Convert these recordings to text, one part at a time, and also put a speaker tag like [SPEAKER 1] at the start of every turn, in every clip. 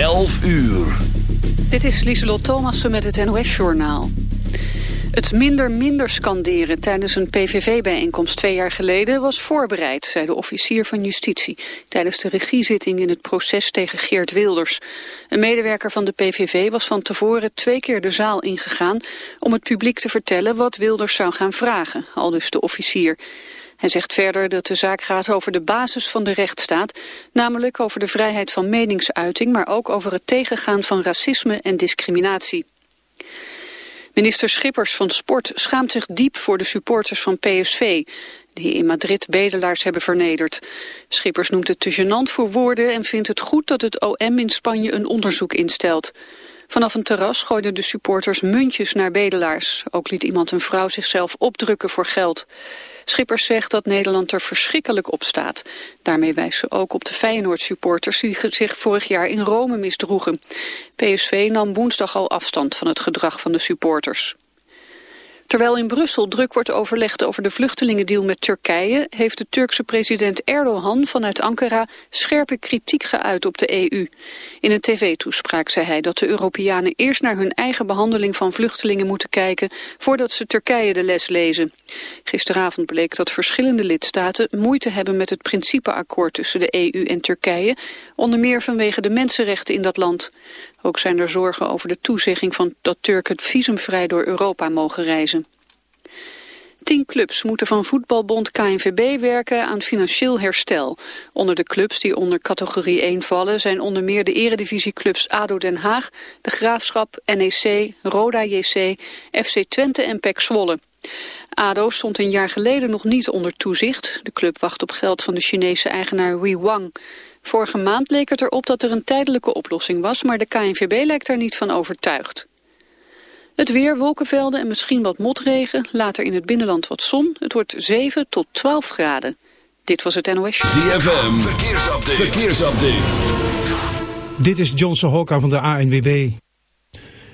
[SPEAKER 1] 11 uur.
[SPEAKER 2] Dit is Lieselot Thomassen met het NOS-journaal. Het minder-minder scanderen tijdens een PVV-bijeenkomst twee jaar geleden was voorbereid, zei de officier van justitie tijdens de regiezitting in het proces tegen Geert Wilders. Een medewerker van de PVV was van tevoren twee keer de zaal ingegaan om het publiek te vertellen wat Wilders zou gaan vragen, al dus de officier. Hij zegt verder dat de zaak gaat over de basis van de rechtsstaat, namelijk over de vrijheid van meningsuiting, maar ook over het tegengaan van racisme en discriminatie. Minister Schippers van Sport schaamt zich diep voor de supporters van PSV... die in Madrid bedelaars hebben vernederd. Schippers noemt het te gênant voor woorden... en vindt het goed dat het OM in Spanje een onderzoek instelt. Vanaf een terras gooiden de supporters muntjes naar bedelaars. Ook liet iemand een vrouw zichzelf opdrukken voor geld. Schippers zegt dat Nederland er verschrikkelijk op staat. Daarmee wijst ze ook op de Feyenoord-supporters die zich vorig jaar in Rome misdroegen. PSV nam woensdag al afstand van het gedrag van de supporters. Terwijl in Brussel druk wordt overlegd over de vluchtelingendeal met Turkije... heeft de Turkse president Erdogan vanuit Ankara scherpe kritiek geuit op de EU. In een tv-toespraak zei hij dat de Europeanen eerst naar hun eigen behandeling van vluchtelingen moeten kijken... voordat ze Turkije de les lezen. Gisteravond bleek dat verschillende lidstaten moeite hebben met het principeakkoord tussen de EU en Turkije... onder meer vanwege de mensenrechten in dat land. Ook zijn er zorgen over de toezegging van dat Turken visumvrij door Europa mogen reizen. Tien clubs moeten van voetbalbond KNVB werken aan financieel herstel. Onder de clubs die onder categorie 1 vallen zijn onder meer de eredivisieclubs ADO Den Haag, De Graafschap, NEC, Roda JC, FC Twente en PEC Zwolle. ADO stond een jaar geleden nog niet onder toezicht. De club wacht op geld van de Chinese eigenaar Wei Wang. Vorige maand leek het erop dat er een tijdelijke oplossing was, maar de KNVB lijkt daar niet van overtuigd. Het weer, wolkenvelden en misschien wat motregen. Later in het binnenland wat zon. Het wordt 7 tot 12 graden. Dit was het NOS.
[SPEAKER 1] ZFM, verkeersupdate. verkeersupdate.
[SPEAKER 3] Dit is Johnson Hokka van de ANWB.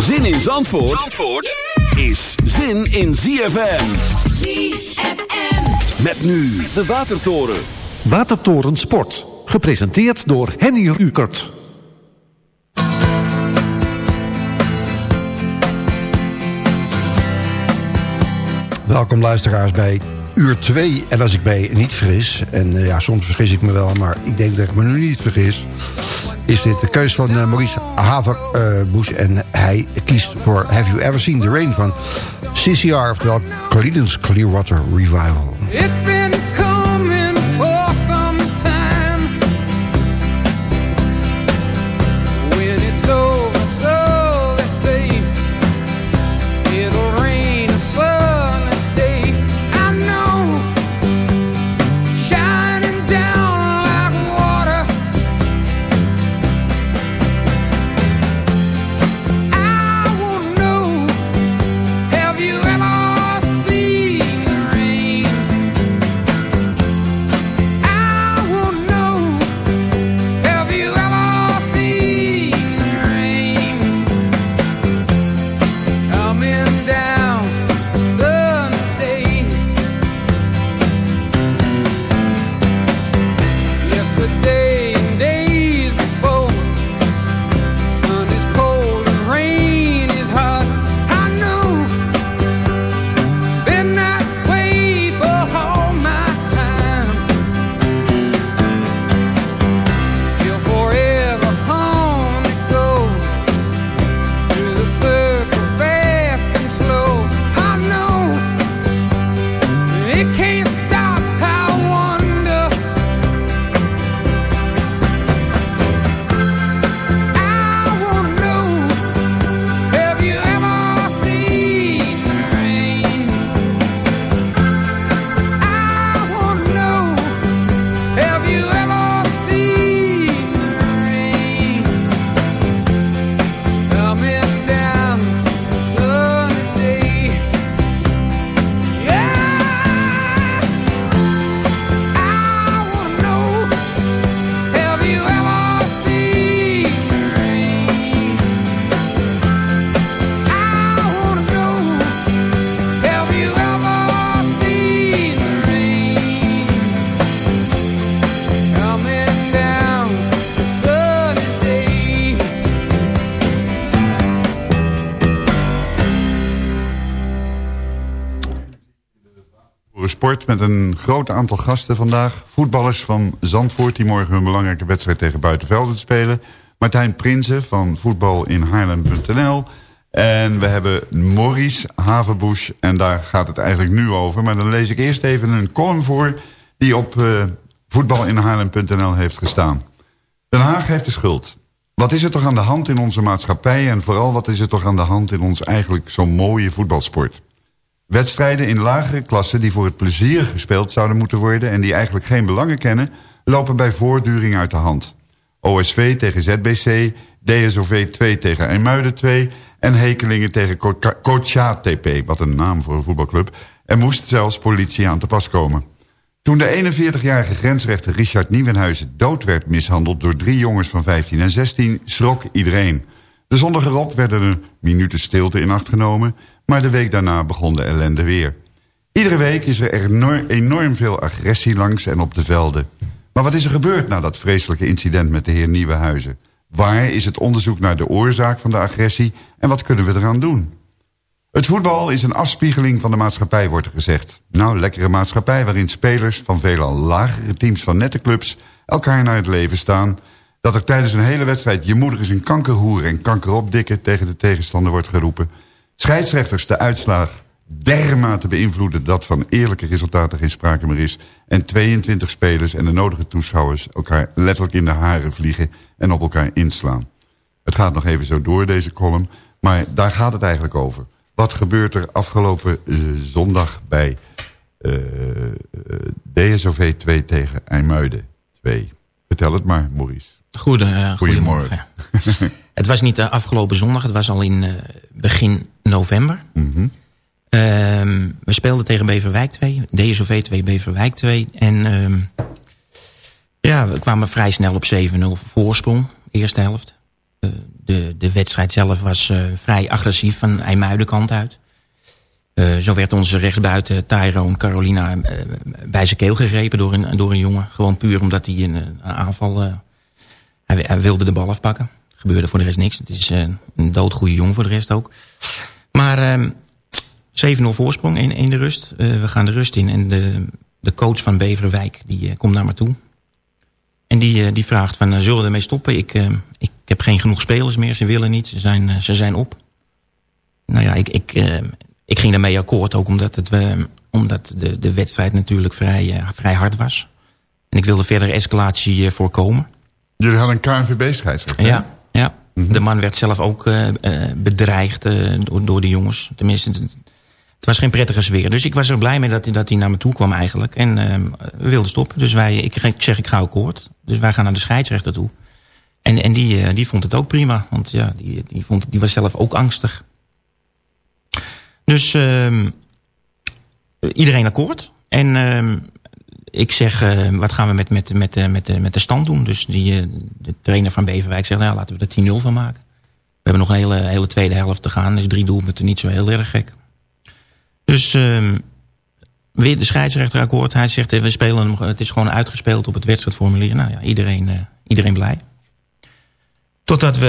[SPEAKER 1] Zin in Zandvoort, Zandvoort is zin in ZFM.
[SPEAKER 4] ZFM.
[SPEAKER 1] Met nu de Watertoren.
[SPEAKER 5] Watertoren Sport. Gepresenteerd door Henny Rukert.
[SPEAKER 6] Welkom luisteraars bij uur 2. En als ik mij niet vergis, en eh, ja, soms vergis ik me wel... maar ik denk dat ik me nu niet vergis... is dit de keus van eh, Maurice Haverbush. en hij kiest voor Have You Ever Seen the Rain van CCR... oftewel Creedence Clearwater Revival.
[SPEAKER 7] It's been
[SPEAKER 8] Met een groot aantal gasten vandaag. Voetballers van Zandvoort die morgen hun belangrijke wedstrijd tegen Buitenvelden spelen. Martijn Prinsen van voetbal in Haarlem.nl. En we hebben Maurice Havenbusch en daar gaat het eigenlijk nu over. Maar dan lees ik eerst even een column voor die op uh, voetbalinhaarlem.nl heeft gestaan. Den Haag heeft de schuld. Wat is er toch aan de hand in onze maatschappij... en vooral wat is er toch aan de hand in ons eigenlijk zo'n mooie voetbalsport? Wedstrijden in lagere klassen die voor het plezier gespeeld zouden moeten worden... en die eigenlijk geen belangen kennen... lopen bij voortduring uit de hand. OSV tegen ZBC, DSOV 2 tegen IJmuiden 2... en Hekelingen tegen Kocha TP, wat een naam voor een voetbalclub... Er moest zelfs politie aan te pas komen. Toen de 41-jarige grensrechter Richard Nieuwenhuizen dood werd mishandeld... door drie jongens van 15 en 16, schrok iedereen. De zondag erop werden er minuten stilte in acht genomen... maar de week daarna begon de ellende weer. Iedere week is er enorm, veel agressie langs en op de velden. Maar wat is er gebeurd na dat vreselijke incident met de heer Nieuwenhuizen? Waar is het onderzoek naar de oorzaak van de agressie... en wat kunnen we eraan doen? Het voetbal is een afspiegeling van de maatschappij, wordt er gezegd. Nou, lekkere maatschappij waarin spelers van veelal lagere teams van nette clubs... elkaar naar het leven staan. Dat er tijdens een hele wedstrijd je moeder is een kankerhoer... en kankeropdikken tegen de tegenstander wordt geroepen. Scheidsrechters de uitslag dermate beïnvloeden... dat van eerlijke resultaten geen sprake meer is. En 22 spelers en de nodige toeschouwers... elkaar letterlijk in de haren vliegen en op elkaar inslaan. Het gaat nog even zo door, deze column. Maar daar gaat het eigenlijk over. Wat gebeurt er afgelopen uh, zondag bij uh, DSOV 2 tegen IJmuiden 2? Vertel het maar, Maurice.
[SPEAKER 9] Goede, uh, goedemorgen. het was niet afgelopen zondag, het was al in begin november.
[SPEAKER 8] Mm -hmm.
[SPEAKER 9] we speelden tegen Beverwijk 2, DSOV 2, Beverwijk 2. En um, ja, we kwamen vrij snel op 7-0 voorsprong, eerste helft de, de wedstrijd zelf was uh, vrij agressief van IJmuiden kant uit. Zo werd onze rechtsbuiten Tyrone Carolina bij zijn keel gegrepen door een, door een jongen. Gewoon puur omdat hij een, een aanval... Hij, hij, wilde de bal afpakken. Gebeurde voor de rest niks. Het is een doodgoede jongen voor de rest ook. Maar 7-0 voorsprong in, in de rust. we gaan de rust in en de, de coach van Beverwijk die komt naar me toe. En die, die vraagt van, zullen we ermee stoppen? Ik, ik heb geen genoeg spelers meer, ze willen niet, ze zijn, ze zijn op. Nou ja, ik, ik, ik ging daarmee akkoord, ook omdat, het, omdat de, de wedstrijd natuurlijk vrij, vrij hard was. En ik wilde verdere escalatie voorkomen.
[SPEAKER 8] Jullie hadden een KNVB-scheidsrechter?
[SPEAKER 9] Ja, ja. Mm -hmm. de man werd zelf ook uh, bedreigd uh, door, door de jongens. Tenminste, het, was geen prettige sfeer. Dus ik was er blij mee dat hij, dat hij naar me toe kwam eigenlijk. En uh, wilde stoppen. Dus wij, ik, zeg, ik ga akkoord. Dus wij gaan naar de scheidsrechter toe. En, en die, die vond het ook prima. Want ja, die, die, vond, die was zelf ook angstig. Dus uh, iedereen akkoord. En uh, ik zeg, uh, wat gaan we met, met, met, met, met, met de stand doen? Dus die, de trainer van Beverwijk zegt, nou, laten we er 10-0 van maken. We hebben nog een hele, hele tweede helft te gaan. Dus drie doelpunten niet zo heel erg gek. Dus uh, weer de scheidsrechter akkoord. Hij zegt, we spelen, het is gewoon uitgespeeld op het wedstrijdformulier. Nou ja, iedereen, iedereen blij. Totdat we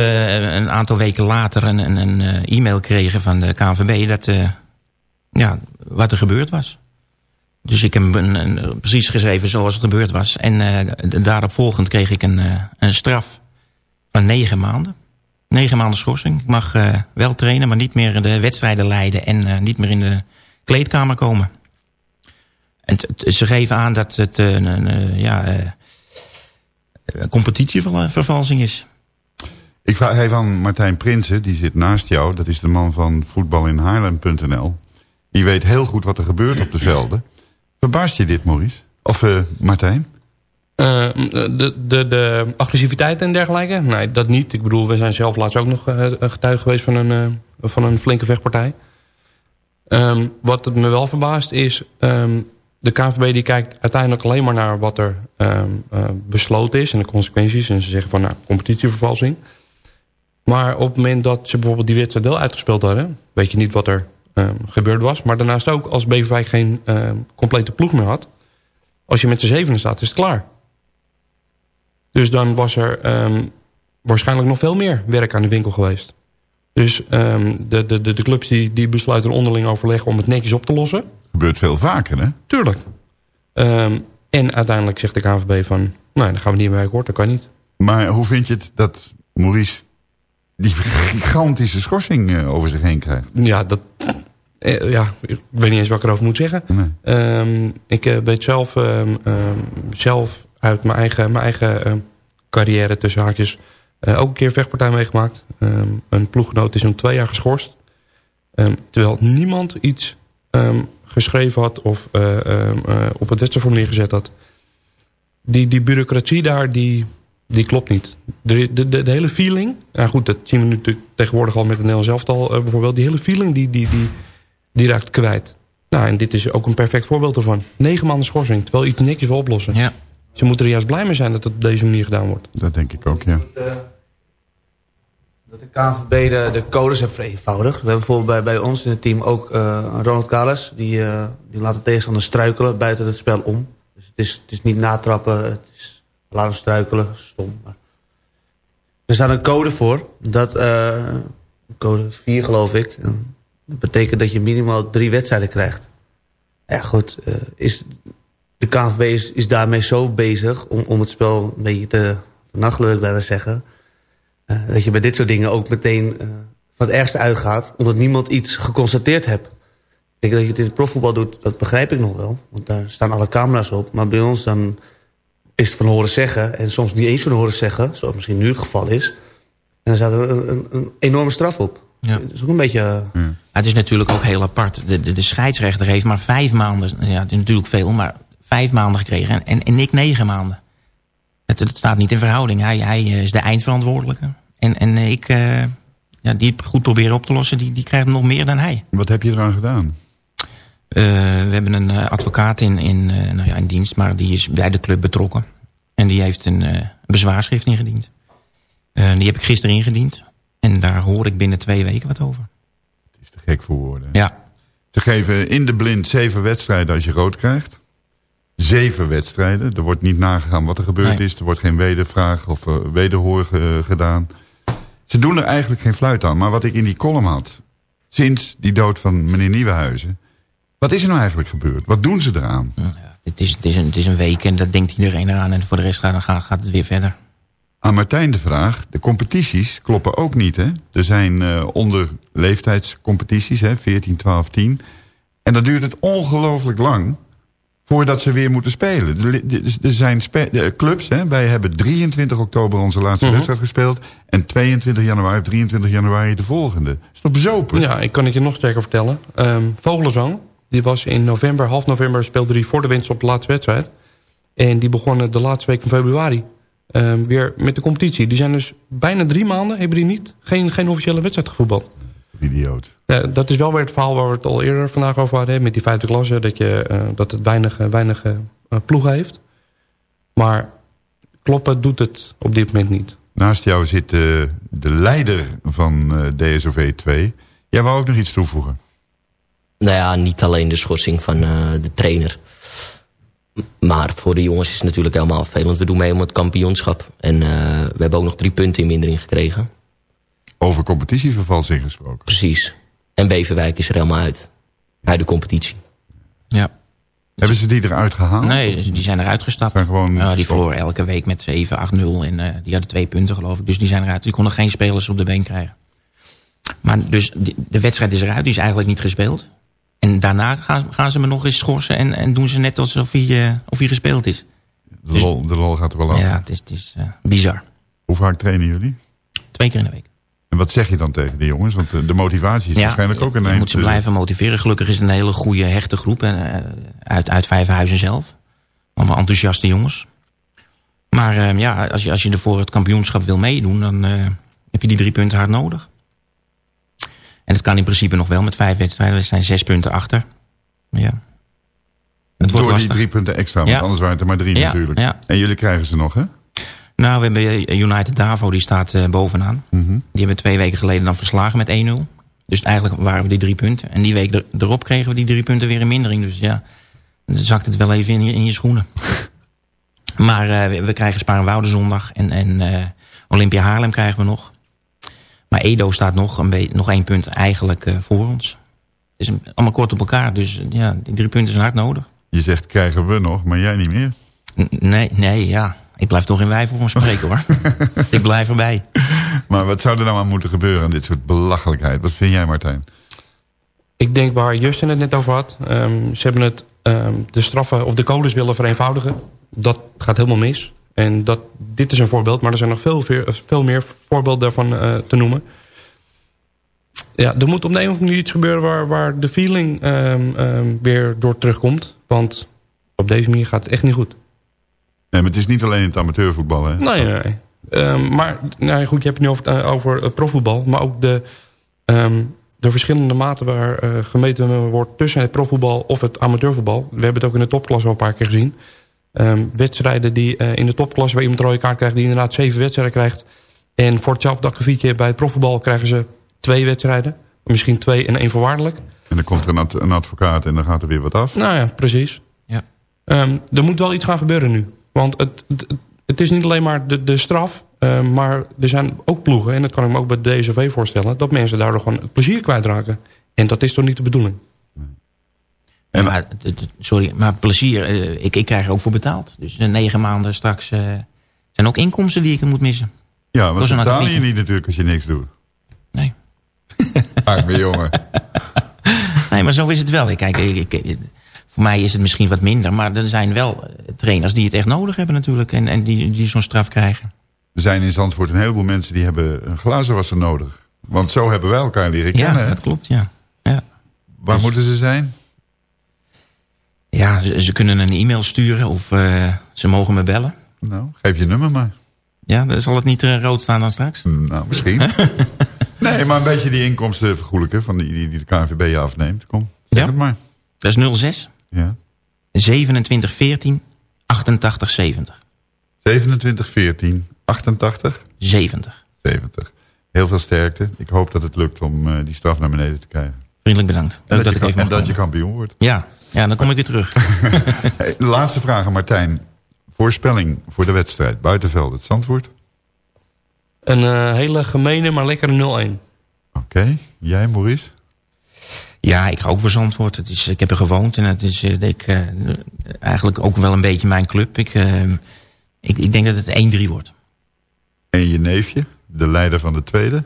[SPEAKER 9] een aantal weken later een, e-mail kregen van de KNVB... Dat, ja, wat er gebeurd was. Dus ik heb een, precies geschreven zoals het gebeurd was. En uh, daarop volgend kreeg ik een, uh, een straf van negen maanden. Negen maanden schorsing. Ik mag wel trainen, maar niet meer de wedstrijden leiden... en niet meer in de kleedkamer komen. En ze geven aan dat het een, ja, competitievervalsing is.
[SPEAKER 8] Ik vraag even aan Martijn Prinsen, die zit naast jou. Dat is de man van voetbalinhaarlem.nl. Die weet heel goed wat er gebeurt op de velden. Verbaast je dit, Maurice? Of uh, Martijn?
[SPEAKER 10] Uh, de, de, de agressiviteit en dergelijke? Nee, dat niet. Ik bedoel, we zijn zelf laatst ook nog uh, getuige geweest van een, van een flinke vechtpartij. Um, wat het me wel verbaast is... Um, de KVB die kijkt uiteindelijk alleen maar naar wat er um, besloten is... en de consequenties. En ze zeggen van nou, competitievervalsing... Maar op het moment dat ze bijvoorbeeld die wedstrijd wel uitgespeeld hadden... weet je niet wat er um, gebeurd was. Maar daarnaast ook, als Beverwijk geen um, complete ploeg meer had... als je met z'n zevenen staat, is het klaar. Dus dan was er um, waarschijnlijk nog veel meer werk aan de winkel geweest. Dus de, de, de, de clubs die, die besluiten onderling overleg om het netjes op te lossen.
[SPEAKER 8] Gebeurt veel vaker, hè?
[SPEAKER 10] Tuurlijk. Ehm, en uiteindelijk zegt de KNVB van... nou, dan gaan we niet meer akkoord, dat kan niet.
[SPEAKER 8] Maar hoe vind je het dat Maurice die gigantische schorsing eh, over zich heen krijgt?
[SPEAKER 10] Ja, dat... eh, ja, ik weet niet eens wat ik erover moet zeggen.
[SPEAKER 8] Nee.
[SPEAKER 10] Ehm, ik eh, weet zelf, ehm, ehm, zelf uit mijn eigen, mijn eigen carrière tussen haakjes... ook een keer vechtpartij meegemaakt. Een ploeggenoot is om twee jaar geschorst. Terwijl niemand iets geschreven had of op het wedstrijdformulier gezet had. Die, die bureaucratie daar, die, die klopt niet. De, de, de, de hele feeling... Nou goed, dat zien we nu te- tegenwoordig al met het Nederlands elftal uh, bijvoorbeeld. Die hele feeling, die, die, die, die raakt kwijt. Nou, en dit is ook een perfect voorbeeld ervan. Negen maanden schorsing, terwijl het netjes wil oplossen.
[SPEAKER 9] Ja.
[SPEAKER 10] Ze moeten er juist blij mee zijn dat het op deze manier gedaan wordt.
[SPEAKER 8] Dat denk ik ook, ja.
[SPEAKER 11] Dat de KNVB de, de codes heeft vereenvoudigd. We hebben bijvoorbeeld bij, bij ons in het team ook eh, Ronald Kalas. Die, eh, die laat de tegenstander struikelen buiten het spel om. Dus het is, het is niet natrappen, het is laat hem struikelen, stom. Er staat een code voor. Dat, eh, code 4 geloof ik. Dat betekent dat je minimaal drie wedstrijden krijgt. Ja goed, eh, is, de KNVB is, is daarmee zo bezig om, om het spel een beetje te vernachelen, wil ik bijna zeggen. Eh, dat je bij dit soort dingen ook meteen van het ergste uitgaat... omdat niemand iets geconstateerd hebt. Ik denk dat je het in profvoetbal doet, dat begrijp ik nog wel. Want daar staan alle camera's op. Maar bij ons dan is van horen zeggen... en soms niet eens van horen zeggen, zoals misschien nu het geval is... en dan staat er een, een, een enorme straf op.
[SPEAKER 9] Ja.
[SPEAKER 11] Dat is ook een beetje... eh,
[SPEAKER 9] het is natuurlijk ook heel apart. De, de, de scheidsrechter heeft maar vijf maanden... Ja, het is natuurlijk veel, maar vijf maanden gekregen. En, en, en ik negen maanden. Het, het staat niet in verhouding. Hij, hij eh, is de eindverantwoordelijke. En, en ik, eh, ja, die het goed proberen op te lossen, die, die krijgt nog meer dan hij.
[SPEAKER 8] Wat heb je eraan gedaan?
[SPEAKER 9] Eh, we hebben een eh, advocaat in, in, eh, nou ja, in dienst, maar die is bij de club betrokken. En die heeft een bezwaarschrift ingediend. Die heb ik gisteren ingediend. En daar hoor ik binnen twee weken wat over.
[SPEAKER 8] is te gek voor woorden.
[SPEAKER 9] Ja.
[SPEAKER 8] Ze geven in de blind zeven wedstrijden als je rood krijgt. Zeven wedstrijden. Er wordt niet nagegaan wat er gebeurd
[SPEAKER 9] Nee.
[SPEAKER 8] is. Er wordt geen wedervraag of wederhoor ge- gedaan. Ze doen er eigenlijk geen fluit aan. Maar wat ik in die column had... sinds die dood van meneer Nieuwenhuizen... wat is er nou eigenlijk gebeurd? Wat doen ze eraan?
[SPEAKER 9] Het is, het, is een, het is een week en dat denkt iedereen eraan. En voor de rest gaat, gaat, gaat het weer verder.
[SPEAKER 8] Aan Martijn de vraag, de competities kloppen ook niet. Hè? Er zijn eh, onder leeftijdscompetities, hè, 14, 12, 10. En dan duurt het ongelooflijk lang voordat ze weer moeten spelen. Er zijn spe- de clubs, hè? wij hebben 23 oktober onze laatste
[SPEAKER 10] Mhm.
[SPEAKER 8] wedstrijd gespeeld... en 22 januari of 23 januari de volgende. is toch bezopen?
[SPEAKER 10] Ja, ik kan het je nog sterker vertellen. Ehm Vogelenzang, die was in november, half november... speelde hij voor de winst op de laatste wedstrijd. En die begonnen de laatste week van februari ehm, weer met de competitie. Die zijn dus bijna drie maanden, hebben die niet, geen, geen officiële wedstrijd gevoetbald.
[SPEAKER 8] Idioot.
[SPEAKER 10] Ja, dat is wel weer het verhaal waar we het al eerder vandaag over hadden... met die vijfde klasse, dat, je, eh, dat het weinig, eh, weinig eh, ploegen heeft. Maar kloppen doet het op dit moment niet.
[SPEAKER 8] Naast jou zit de leider van DSOV 2. Jij wou ook nog iets toevoegen?
[SPEAKER 12] Nou ja, niet alleen de schorsing van eh, de trainer. Maar voor de jongens is het natuurlijk helemaal vervelend. We doen mee om het kampioenschap. En eh, we hebben ook nog drie punten in mindering gekregen.
[SPEAKER 8] Over competitievervalsing gesproken.
[SPEAKER 12] Precies. En Beverwijk is er helemaal uit. Uit de competitie.
[SPEAKER 9] Ja.
[SPEAKER 8] Hebben ze die eruit gehaald?
[SPEAKER 9] Nee, die zijn eruit gestapt.
[SPEAKER 8] gewoon
[SPEAKER 9] ja, die verloren elke week met 7, 8, 0. En eh, die hadden twee punten geloof ik. Dus die zijn eruit. Die konden geen spelers op de been krijgen. Maar dus die- de wedstrijd is eruit. Die is eigenlijk niet gespeeld. En daarna gaan, gaan ze me nog eens schorsen. En, en doen ze net alsof hij, eh, of hij gespeeld is.
[SPEAKER 8] De, lol, de lol gaat er wel af.
[SPEAKER 9] Ja, het is, het is eh, bizar.
[SPEAKER 8] Hoe vaak trainen jullie?
[SPEAKER 9] Twee keer in de week.
[SPEAKER 8] En wat zeg je dan tegen de jongens? Want de, de motivatie is waarschijnlijk ook een
[SPEAKER 9] je
[SPEAKER 8] eind.
[SPEAKER 9] moet ze
[SPEAKER 8] eh,
[SPEAKER 9] blijven motiveren. Gelukkig is het een hele goede, hechte groep. En, eh, uit, uit Vijfhuizen zelf. Allemaal enthousiaste jongens. Maar eh, ja, als je, als je er voor het kampioenschap wil meedoen... dan eh, heb je die drie punten hard nodig. En dat kan in principe nog wel met vijf wedstrijden. We zijn zes punten achter. Ja. Het wordt
[SPEAKER 8] door die drie punten extra, want
[SPEAKER 9] Ja.
[SPEAKER 8] anders waren het er maar drie
[SPEAKER 9] Ja,
[SPEAKER 8] natuurlijk.
[SPEAKER 9] ja.
[SPEAKER 8] En jullie krijgen ze nog, hè?
[SPEAKER 9] Nou, we hebben eh, United Davo, die staat eh, bovenaan.
[SPEAKER 8] Mhm.
[SPEAKER 9] Die hebben twee weken geleden dan verslagen met 1-0. Dus eigenlijk waren we die drie punten. En die week er- erop kregen we die drie punten weer in mindering. Dus ja, dan zakt het wel even in je, in je schoenen. Maar eh, we, we krijgen Sparenwoude zondag. En, en Olympia Haarlem krijgen we nog. Maar Edo staat nog, een nog één punt eigenlijk eh, voor ons. is allemaal kort op elkaar. Dus ja, die drie punten zijn hard nodig.
[SPEAKER 8] Je zegt krijgen we nog, maar jij niet meer.
[SPEAKER 9] N- nee, nee, ja. Ik blijf toch in wijf om spreken hoor. ik blijf erbij.
[SPEAKER 8] Maar wat zou er nou aan moeten gebeuren aan dit soort belachelijkheid? Wat vind jij Martijn?
[SPEAKER 10] Ik denk waar Justin het net over had. ehm, ze hebben het, ehm, de straffen of de codes willen vereenvoudigen. Dat gaat helemaal mis. En dat, dit is een voorbeeld, maar er zijn nog veel, veel, veel meer voorbeelden daarvan eh, te noemen. Ja, er moet op de een of andere manier iets gebeuren waar, waar de feeling ehm, ehm, weer door terugkomt. Want op deze manier gaat het echt niet goed.
[SPEAKER 8] Nee, maar het is niet alleen het amateurvoetbal, hè?
[SPEAKER 10] Nee, nee, nee. Ehm, maar nou goed, je hebt het nu over, eh, over het profvoetbal. Maar ook de, de verschillende maten waar eh, gemeten wordt tussen het profvoetbal of het amateurvoetbal. We hebben het ook in de topklasse al een paar keer gezien. Ehm, wedstrijden die eh, in de topklasse waar iemand een rode kaart krijgt... die inderdaad zeven wedstrijden krijgt. En voor hetzelfde akkefietje bij het profvoetbal krijgen ze twee wedstrijden. Misschien twee en één voorwaardelijk.
[SPEAKER 8] En dan komt er een, ad- een advocaat en dan gaat er weer wat af.
[SPEAKER 10] Nou ja, precies.
[SPEAKER 9] Ja.
[SPEAKER 10] Ehm, er moet wel iets gaan gebeuren nu. Want het, het, het is niet alleen maar de, de straf... ehm, maar er zijn ook ploegen, en dat kan ik me ook bij de DSV voorstellen... dat mensen daardoor gewoon het plezier kwijtraken. En dat is toch niet de bedoeling?
[SPEAKER 9] Ja, maar, sorry, maar plezier, eh, ik, ik krijg er ook voor betaald. Dus negen maanden straks eh, zijn ook inkomsten die ik moet missen.
[SPEAKER 8] Ja,
[SPEAKER 9] is
[SPEAKER 8] ze betalen je niet natuurlijk als je niks doet.
[SPEAKER 9] Nee.
[SPEAKER 8] Arme jongen.
[SPEAKER 9] Nee, maar zo is het wel. Kijk, ik, ik- voor mij is het misschien wat minder. Maar er zijn wel eh, trainers die het echt nodig hebben natuurlijk. En, en die, die zo'n straf krijgen.
[SPEAKER 8] Er zijn in Zandvoort een heleboel mensen die hebben een glazenwasser nodig. Want zo hebben wij elkaar leren
[SPEAKER 9] Ja,
[SPEAKER 8] kennen. hè?
[SPEAKER 9] dat klopt, ja. ja.
[SPEAKER 8] Waar moeten ze zijn?
[SPEAKER 9] Ja, ze, ze kunnen een e-mail sturen of eh, ze mogen me bellen.
[SPEAKER 8] Nou, geef je nummer maar.
[SPEAKER 9] Ja, dan zal het niet eh, rood staan dan straks.
[SPEAKER 8] Nou, misschien. nee, maar een beetje die inkomsten vergoelijken van die, die, die de KNVB je afneemt. Kom, zeg
[SPEAKER 9] Ja.
[SPEAKER 8] het maar.
[SPEAKER 9] Dat is 06
[SPEAKER 8] Ja.
[SPEAKER 9] 27 14 88 70.
[SPEAKER 8] 27, 14, 88,
[SPEAKER 9] 70.
[SPEAKER 8] 70. Heel veel sterkte. Ik hoop dat het lukt om eh, die straf naar beneden te krijgen.
[SPEAKER 9] Vriendelijk bedankt. Leuk
[SPEAKER 8] dat,
[SPEAKER 9] dat
[SPEAKER 8] je,
[SPEAKER 9] ik even
[SPEAKER 8] kan- en dat je kampioen wordt.
[SPEAKER 9] Ja, ja, dan kom ik weer terug.
[SPEAKER 8] De laatste vraag aan Martijn. Voorspelling voor de wedstrijd. Buitenveld, het Zandvoort.
[SPEAKER 10] Een eh, hele gemene, maar lekkere 0-1.
[SPEAKER 8] Oké. Jij, Maurice?
[SPEAKER 9] Ja, ik ga ook voor Zandvoort. Het is, ik heb er gewoond en het is eh, ik, eh, eigenlijk ook wel een beetje mijn club. Ik, ik, ik denk dat het 1-3 wordt.
[SPEAKER 8] En je neefje, de leider van de tweede.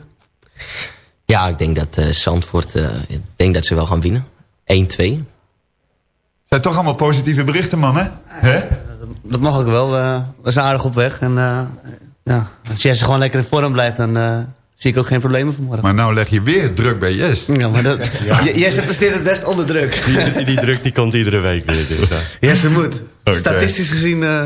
[SPEAKER 12] Ja, ik denk dat eh Zandvoort, eh, ik denk dat ze wel gaan winnen. 1-2.
[SPEAKER 8] Zijn toch allemaal positieve berichten, man, hè? hè?
[SPEAKER 11] Dat mag ook wel. eh, we zijn aardig op weg. En, eh, ja, als Jesse gewoon lekker in vorm blijft, dan eh, zie ik ook geen problemen voor morgen.
[SPEAKER 8] Maar nou leg je weer druk bij Jes.
[SPEAKER 11] Ja, maar dat, Je- Jesse presteert het best onder druk.
[SPEAKER 13] Die, die druk die komt iedere week weer. Dus, ja.
[SPEAKER 11] Jesse moet. Statistisch gezien... eh,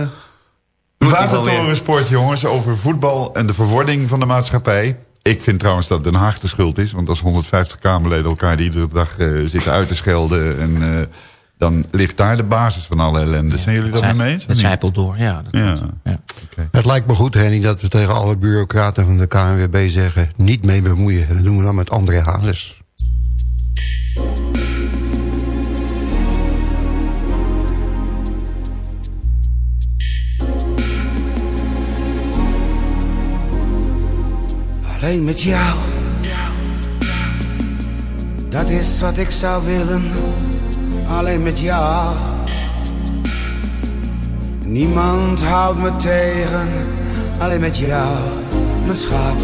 [SPEAKER 11] moet hij wel weer.
[SPEAKER 8] Watertorensport, jongens, over voetbal en de verwording van de maatschappij. Ik vind trouwens dat Den Haag de schuld is. Want als 150 Kamerleden elkaar die iedere dag eh, zitten uit te schelden... En, eh, dan ligt daar de basis van alle ellende. Zijn jullie dat
[SPEAKER 9] Zij-
[SPEAKER 8] mee eens? of
[SPEAKER 9] Het zijpelt door, ja. Dat
[SPEAKER 8] Ja.
[SPEAKER 6] Het lijkt me goed, Henny, dat we tegen alle bureaucraten van de KNWB zeggen... niet mee bemoeien. En dat doen we dan met André Hazes.
[SPEAKER 7] Alleen met jou. Dat is wat ik zou willen. Alleen met jou. Niemand houdt me tegen. Alleen met jou. Mijn schat.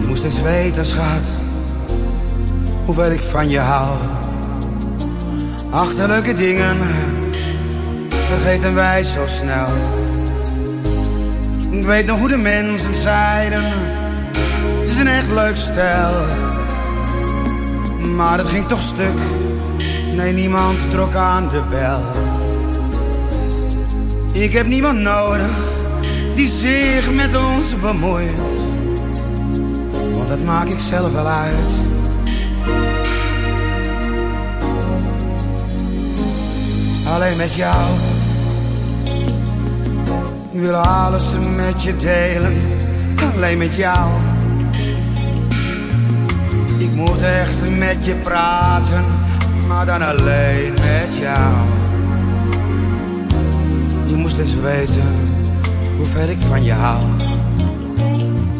[SPEAKER 7] Je moest eens weten, schat. Hoeveel ik van je hou. Achterlijke dingen. Vergeten wij zo snel. Ik weet nog hoe de mensen zeiden. Het is een echt leuk stel. Maar het ging toch stuk. Nee, niemand trok aan de bel. Ik heb niemand nodig die zich met ons bemoeit. Want dat maak ik zelf wel uit. Alleen met jou. Ik wil alles met je delen. Alleen met jou. Ik moet echt met je praten, maar dan alleen met jou. Je moest eens weten hoe ver ik van je hou.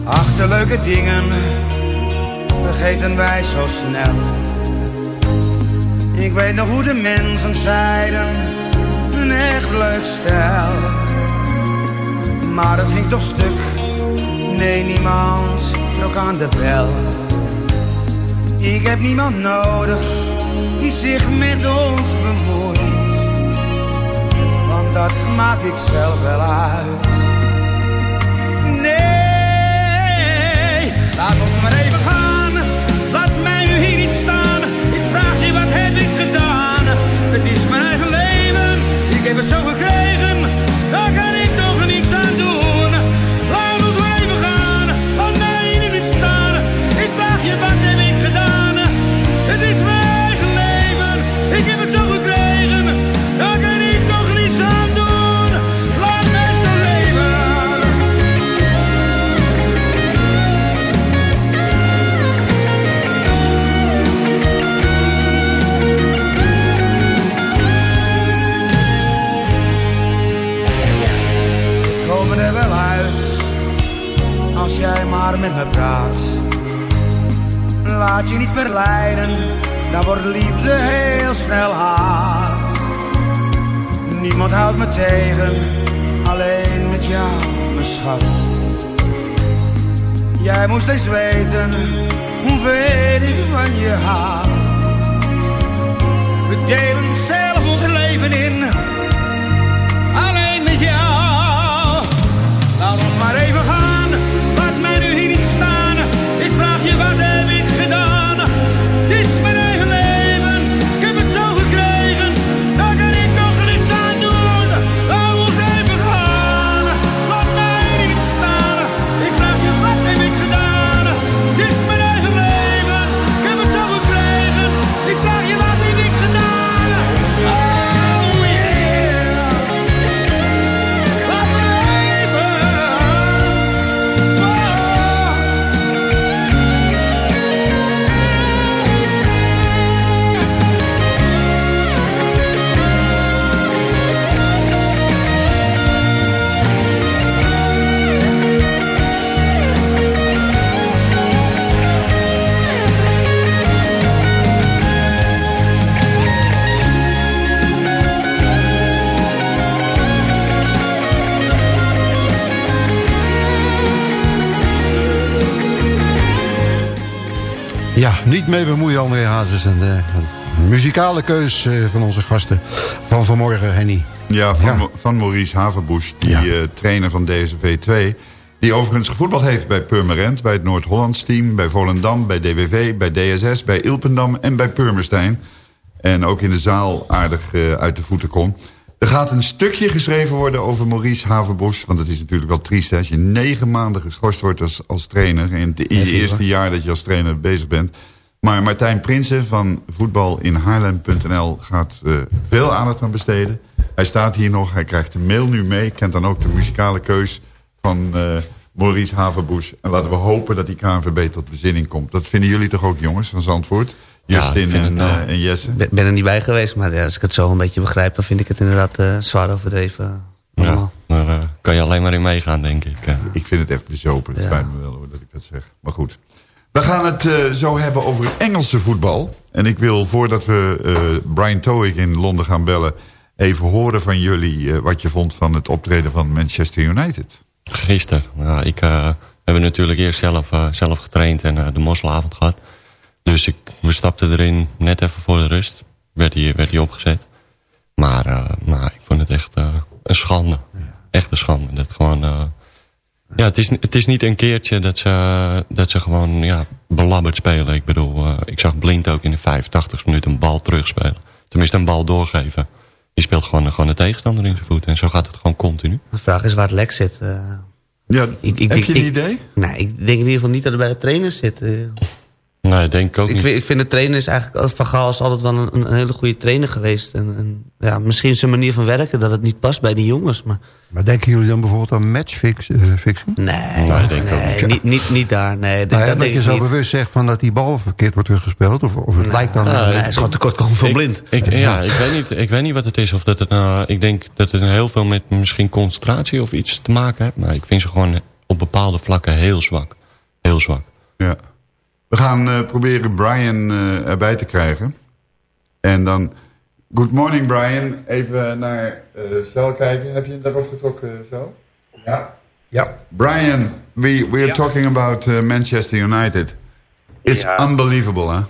[SPEAKER 7] Achterleuke dingen vergeten wij zo snel. Ik weet nog hoe de mensen zeiden, een echt leuk stel. Maar het ging toch stuk, nee niemand trok aan de bel. Ik heb niemand nodig die zich met ons bemoeit. Want dat maak ik zelf wel uit. Nee, laat ons maar even gaan. Laat mij nu hier niet staan. Ik vraag je, wat heb ik gedaan? Het is mijn eigen leven. Ik heb het zo gekregen. Laat je niet verleiden, dan wordt liefde heel snel haat. Niemand houdt me tegen, alleen met jou, mijn schat. Jij moest eens weten hoeveel ik van je hou. We delen zelf ons leven in, alleen met jou.
[SPEAKER 6] Ja, niet mee bemoeien André Hazes. En de muzikale keus eh, van onze gasten van vanmorgen, Henny.
[SPEAKER 8] Ja, van, van Maurice Haverbusch, die eh, trainer van DSV 2. Die overigens gevoetbald heeft bij Purmerend, bij het Noord-Hollands team... bij Volendam, bij DWV, bij DSS, bij Ilpendam en bij Purmerstein. En ook in de zaal aardig eh, uit de voeten kon. Er gaat een stukje geschreven worden over Maurice Haverbusch. Want het is natuurlijk wel triest hè, als je negen maanden geschorst wordt als, als trainer... in, het- in je eerste jaar dat je als trainer bezig bent. Maar Martijn Prinsen van voetbalinhaarlem.nl gaat eh, veel aandacht aan besteden. Hij staat hier nog, hij krijgt de mail nu mee. Kent dan ook de muzikale keus van eh, Maurice Haverbusch. En laten we hopen dat die KNVB tot bezinning komt. Dat vinden jullie toch ook jongens van Zandvoort? Justin
[SPEAKER 11] vind
[SPEAKER 8] en, eh, en Jesse?
[SPEAKER 11] Ik ben er niet bij geweest, maar ja, als ik het zo een beetje begrijp... dan vind ik het inderdaad eh, zwaar overdreven.
[SPEAKER 13] Ja, daar eh, kan je alleen maar in meegaan, denk ik. eh.
[SPEAKER 8] Ik vind het echt bezopen. Het spijt me wel hoor dat ik dat zeg. Maar goed. We gaan het eh, zo hebben over het Engelse voetbal. En ik wil, voordat we eh, Brian Toic in Londen gaan bellen... even horen van jullie eh, wat je vond van het optreden van Manchester United.
[SPEAKER 13] Gisteren. Nou, ik eh heb natuurlijk eerst zelf, eh, zelf getraind en eh, de mosselavond gehad. Dus ik, we stapten erin net even voor de rust. Werd hij werd hij opgezet. Maar eh, nou, ik vond het echt eh, een schande. Echt een schande. Dat gewoon, eh, ja, het, is, het is niet een keertje dat ze, dat ze gewoon ja, belabberd spelen. Ik bedoel, eh, ik zag Blind ook in de 85 minuut een bal terugspelen. Tenminste een bal doorgeven. Die speelt gewoon, gewoon de tegenstander in zijn voet. En zo gaat het gewoon continu.
[SPEAKER 11] De vraag is waar het lek zit. eh.
[SPEAKER 8] Ja,
[SPEAKER 11] ik, ik,
[SPEAKER 8] heb
[SPEAKER 11] ik-
[SPEAKER 8] je een
[SPEAKER 11] ik-
[SPEAKER 8] idee?
[SPEAKER 11] Nee, ik denk in ieder geval niet dat het bij de trainers zit. Eh.
[SPEAKER 13] Nee, denk ik ook
[SPEAKER 11] ik,
[SPEAKER 13] niet.
[SPEAKER 11] vind, ik vind de trainer is eigenlijk... Van Gaal is altijd wel een, een hele goede trainer geweest. En, en, ja, misschien zijn manier van werken dat het niet past bij die jongens. Maar,
[SPEAKER 6] Maar denken jullie dan bijvoorbeeld aan matchfixing?
[SPEAKER 11] nee,
[SPEAKER 13] Nee, denk ik ook niet.
[SPEAKER 11] niet, niet, niet daar. Nee, dat,
[SPEAKER 6] Nou, ja,
[SPEAKER 11] dat
[SPEAKER 6] dat
[SPEAKER 11] denk
[SPEAKER 6] je zo
[SPEAKER 11] niet.
[SPEAKER 6] bewust zegt van dat die bal verkeerd wordt teruggespeeld? Of, of het lijkt dan...
[SPEAKER 11] Nee, het is gewoon tekort komen van
[SPEAKER 13] ik,
[SPEAKER 11] blind.
[SPEAKER 13] Ik, ja, ik weet, niet, ik weet niet wat het is. Of dat het, nou, ik denk dat het heel veel met misschien concentratie of iets te maken heeft. Maar ik vind ze gewoon op bepaalde vlakken heel zwak. Heel zwak.
[SPEAKER 8] Ja. We gaan eh, proberen Brian eh, erbij te krijgen. En dan... Good morning, Brian. Even naar uh, Cel kijken. Heb je daarop getrokken, Cel? Ja. Ja. Brian, we, we are talking about uh, Manchester United. It's
[SPEAKER 14] Yeah.
[SPEAKER 8] unbelievable, huh?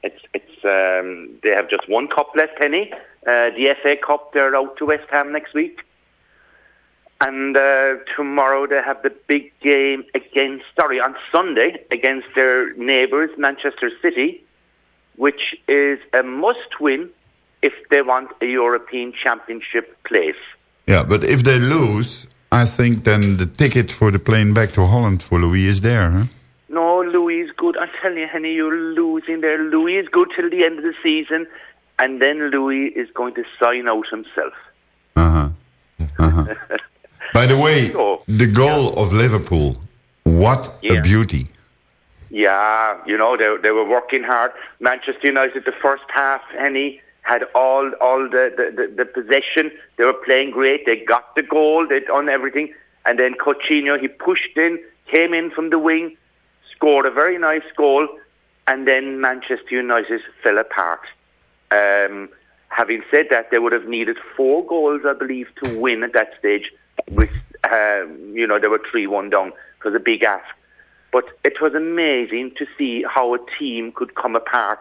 [SPEAKER 14] It's it's um, they have just one cup left, Henny. Uh, the FA Cup. They're out to West Ham next week, and uh, tomorrow they have the big game against. Sorry, on Sunday against their neighbours, Manchester City, which is a must-win if they want a European Championship place.
[SPEAKER 8] Yeah, but if they lose, I think then the ticket for the plane back to Holland for Louis is there, huh?
[SPEAKER 14] No, Louis is good. I tell you, Henny, you're losing there. Louis is good till the end of the season, and then Louis is going to sign out himself.
[SPEAKER 8] Uh-huh. Uh-huh. By the way, the goal of Liverpool, what a beauty.
[SPEAKER 14] Yeah, you know they they were working hard. Manchester United, the first half, Henny had all all the, the, the, the possession. They were playing great. They got the goal. They done everything, and then Coutinho he pushed in, came in from the wing, scored a very nice goal, and then Manchester United fell apart. Um, having said that, they would have needed four goals, I believe, to win at that stage. With um, you know they were three one down. It was a big ask. But it was amazing to see how a team could come apart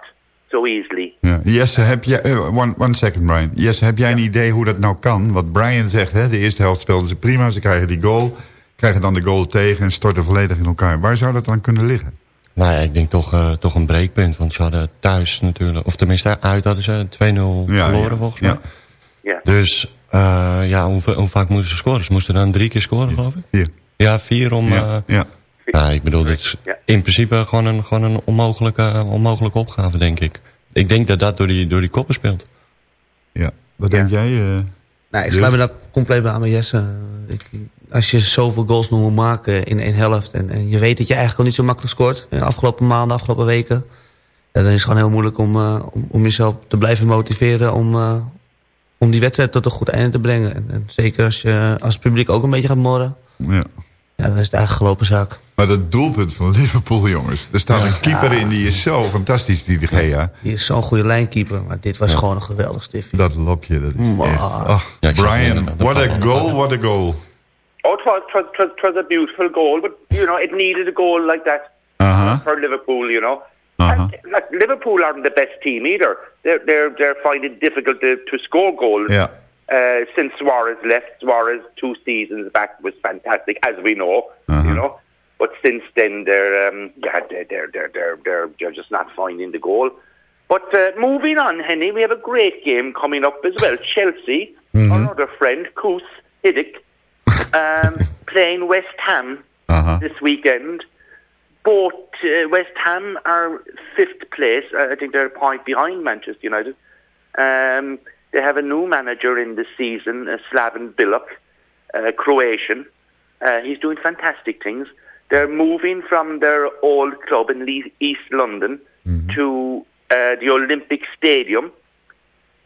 [SPEAKER 14] so easily.
[SPEAKER 8] Ja. Jesse, heb jij, eh, one, one second Brian. Jesse, heb jij een idee hoe dat nou kan? Wat Brian zegt, hè, de eerste helft speelden ze prima. Ze krijgen die goal, krijgen dan de goal tegen en storten volledig in elkaar. Waar zou dat dan kunnen liggen?
[SPEAKER 13] Nou ja, ik denk toch, eh, toch een breekpunt. Want ze hadden thuis natuurlijk... Of tenminste, uit hadden ze 2-0
[SPEAKER 8] Ja,
[SPEAKER 13] verloren
[SPEAKER 8] ja,
[SPEAKER 13] volgens mij.
[SPEAKER 8] ja.
[SPEAKER 14] Ja.
[SPEAKER 13] Dus eh, ja, hoe, hoe vaak moeten ze scoren? Ze moesten dan drie keer scoren, geloof ik?
[SPEAKER 8] Vier.
[SPEAKER 13] Ja, vier om...
[SPEAKER 8] Ja,
[SPEAKER 13] eh,
[SPEAKER 8] ja.
[SPEAKER 13] Nou, ik bedoel, dit is in principe gewoon een, gewoon een onmogelijke, onmogelijke opgave, denk ik. Ik denk dat dat door die, door die koppen speelt.
[SPEAKER 8] Ja, wat denk jij? eh,
[SPEAKER 11] Nee, ik sluit me daar compleet bij aan met Jesse. Ik, als je zoveel goals nog moet maken in één helft... En, en je weet dat je eigenlijk al niet zo makkelijk scoort... in de afgelopen maanden, afgelopen weken... dan is het gewoon heel moeilijk om, eh, om, om jezelf te blijven motiveren... om, eh, om die wedstrijd tot een goed einde te brengen. En, en zeker als, je, als het publiek ook een beetje gaat morren...
[SPEAKER 8] Ja.
[SPEAKER 11] ja, dan is het eigenlijk gelopen zaak.
[SPEAKER 8] Maar dat doelpunt van Liverpool, jongens. Er staat een keeper in, die is zo fantastisch, die de Gea.
[SPEAKER 11] Die is zo'n goede lijnkeeper, maar dit was
[SPEAKER 8] Ja.
[SPEAKER 11] gewoon een geweldig stiftje.
[SPEAKER 8] Dat lopje, dat is
[SPEAKER 11] Maar-
[SPEAKER 8] echt...
[SPEAKER 11] Ja,
[SPEAKER 8] Brian, what a goal, what a goal.
[SPEAKER 14] Oh, it was, it was, it a beautiful goal, but you know it needed a goal like that
[SPEAKER 8] Uh-huh.
[SPEAKER 14] for Liverpool. You know,
[SPEAKER 8] Uh-huh.
[SPEAKER 14] like Liverpool aren't the best team either. They're they're they're finding it difficult to, to score goals.
[SPEAKER 8] Yeah.
[SPEAKER 14] Uh, since Suarez left, Suarez two seasons back was fantastic, as we know. You know, but since then they're um, yeah they're they're they're they're they're, they're just not finding the goal. But uh, moving on, Henny, we have a great game coming up as well. Chelsea, our other friend, Koos Hiddick, um, playing West Ham this weekend. Both uh, West Ham are fifth place. I think they're a point behind Manchester United. Um, they have a new manager in the season, uh, Slaven Bilic, uh, Croatian. Uh, he's doing fantastic things. They're moving from their old club in Le- East London to uh, the Olympic Stadium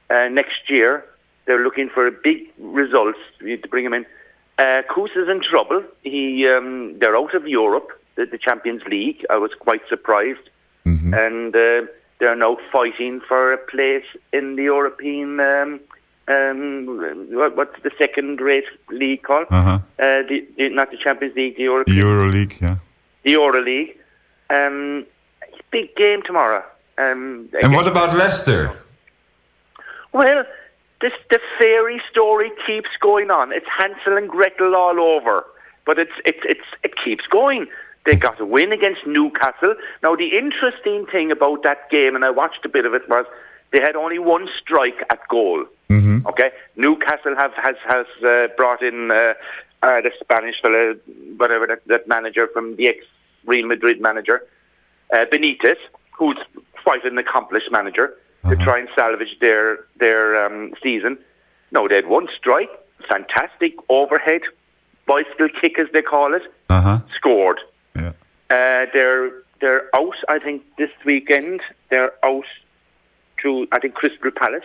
[SPEAKER 14] uh, next year. They're looking for a big results to bring him in. Uh, Koos is in trouble. He, um, they're out of Europe, the, the Champions League. I was quite surprised, and uh, they're now fighting for a place in the European. Um, um, what, what's the second-rate league called?
[SPEAKER 8] Uh-huh.
[SPEAKER 14] Uh, the, the, not the Champions League, the European,
[SPEAKER 8] Euroleague, ja.
[SPEAKER 14] the Euro League. Um, big game tomorrow. Um,
[SPEAKER 8] And what about Leicester?
[SPEAKER 14] well, this the fairy story keeps going on. It's Hansel and Gretel all over, but it's it's it's it keeps going. They got a win against Newcastle. Now, the interesting thing about that game, and I watched a bit of it, was they had only one strike at goal. Okay, Newcastle have has has uh, brought in uh, uh, the Spanish fella, whatever that, that manager from the ex Real Madrid manager, uh, Benitez, who's quite an accomplished manager, to try and salvage their their um, season. No, they had one strike, fantastic overhead bicycle kick as they call it,
[SPEAKER 8] Uh-huh.
[SPEAKER 14] scored. Uh, they're they're out. I think this weekend they're out to I think Crystal Palace.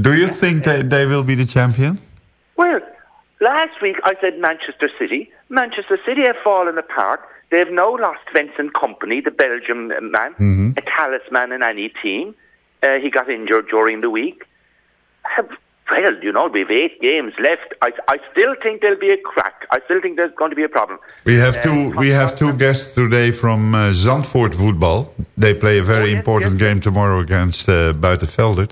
[SPEAKER 8] Do you think they, they will be the champion?
[SPEAKER 14] Well, last week I said Manchester City. Manchester City have fallen apart. They've now lost Vincent Company, the Belgian man,
[SPEAKER 8] Mhm.
[SPEAKER 14] a talisman in any team. Uh, he got injured during the week. Uh, well, you know, we've eight games left. I, I still think there'll be a crack. I still think there's going to be a problem.
[SPEAKER 8] We have two. We have two guests today from uh, Zandvoort Voetbal. They play a very important game tomorrow against uh, Buitenveldert.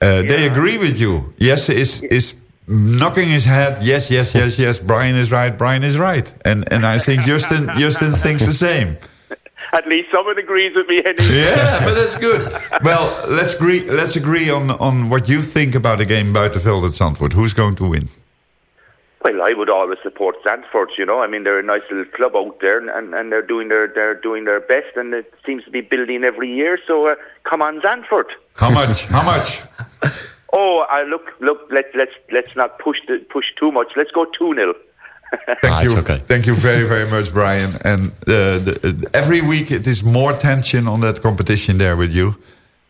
[SPEAKER 8] Uh, They agree with you. Yes, is is knocking his head. Yes, yes, yes, yes. Brian is right. Brian is right. And and I think Justin Justin thinks the same.
[SPEAKER 14] At least someone agrees with me. Henry.
[SPEAKER 8] Yeah, but that's good. Well, let's agree. Let's agree on on what you think about a game about the game Buitenveldert Zandvoort. Who's going to win?
[SPEAKER 14] Well, I would always support Zandvoort. You know, I mean, they're a nice little club out there, and, and they're doing their they're doing their best, and it seems to be building every year. So, uh, come on, Zandvoort.
[SPEAKER 8] How much? How much?
[SPEAKER 14] Oh, I look, look. Let's let's let's not push the, push too much. Let's go two 0
[SPEAKER 8] Thank you. Thank you very, very much, Brian. And uh, the, uh, every week it is more tension on that competition there with you.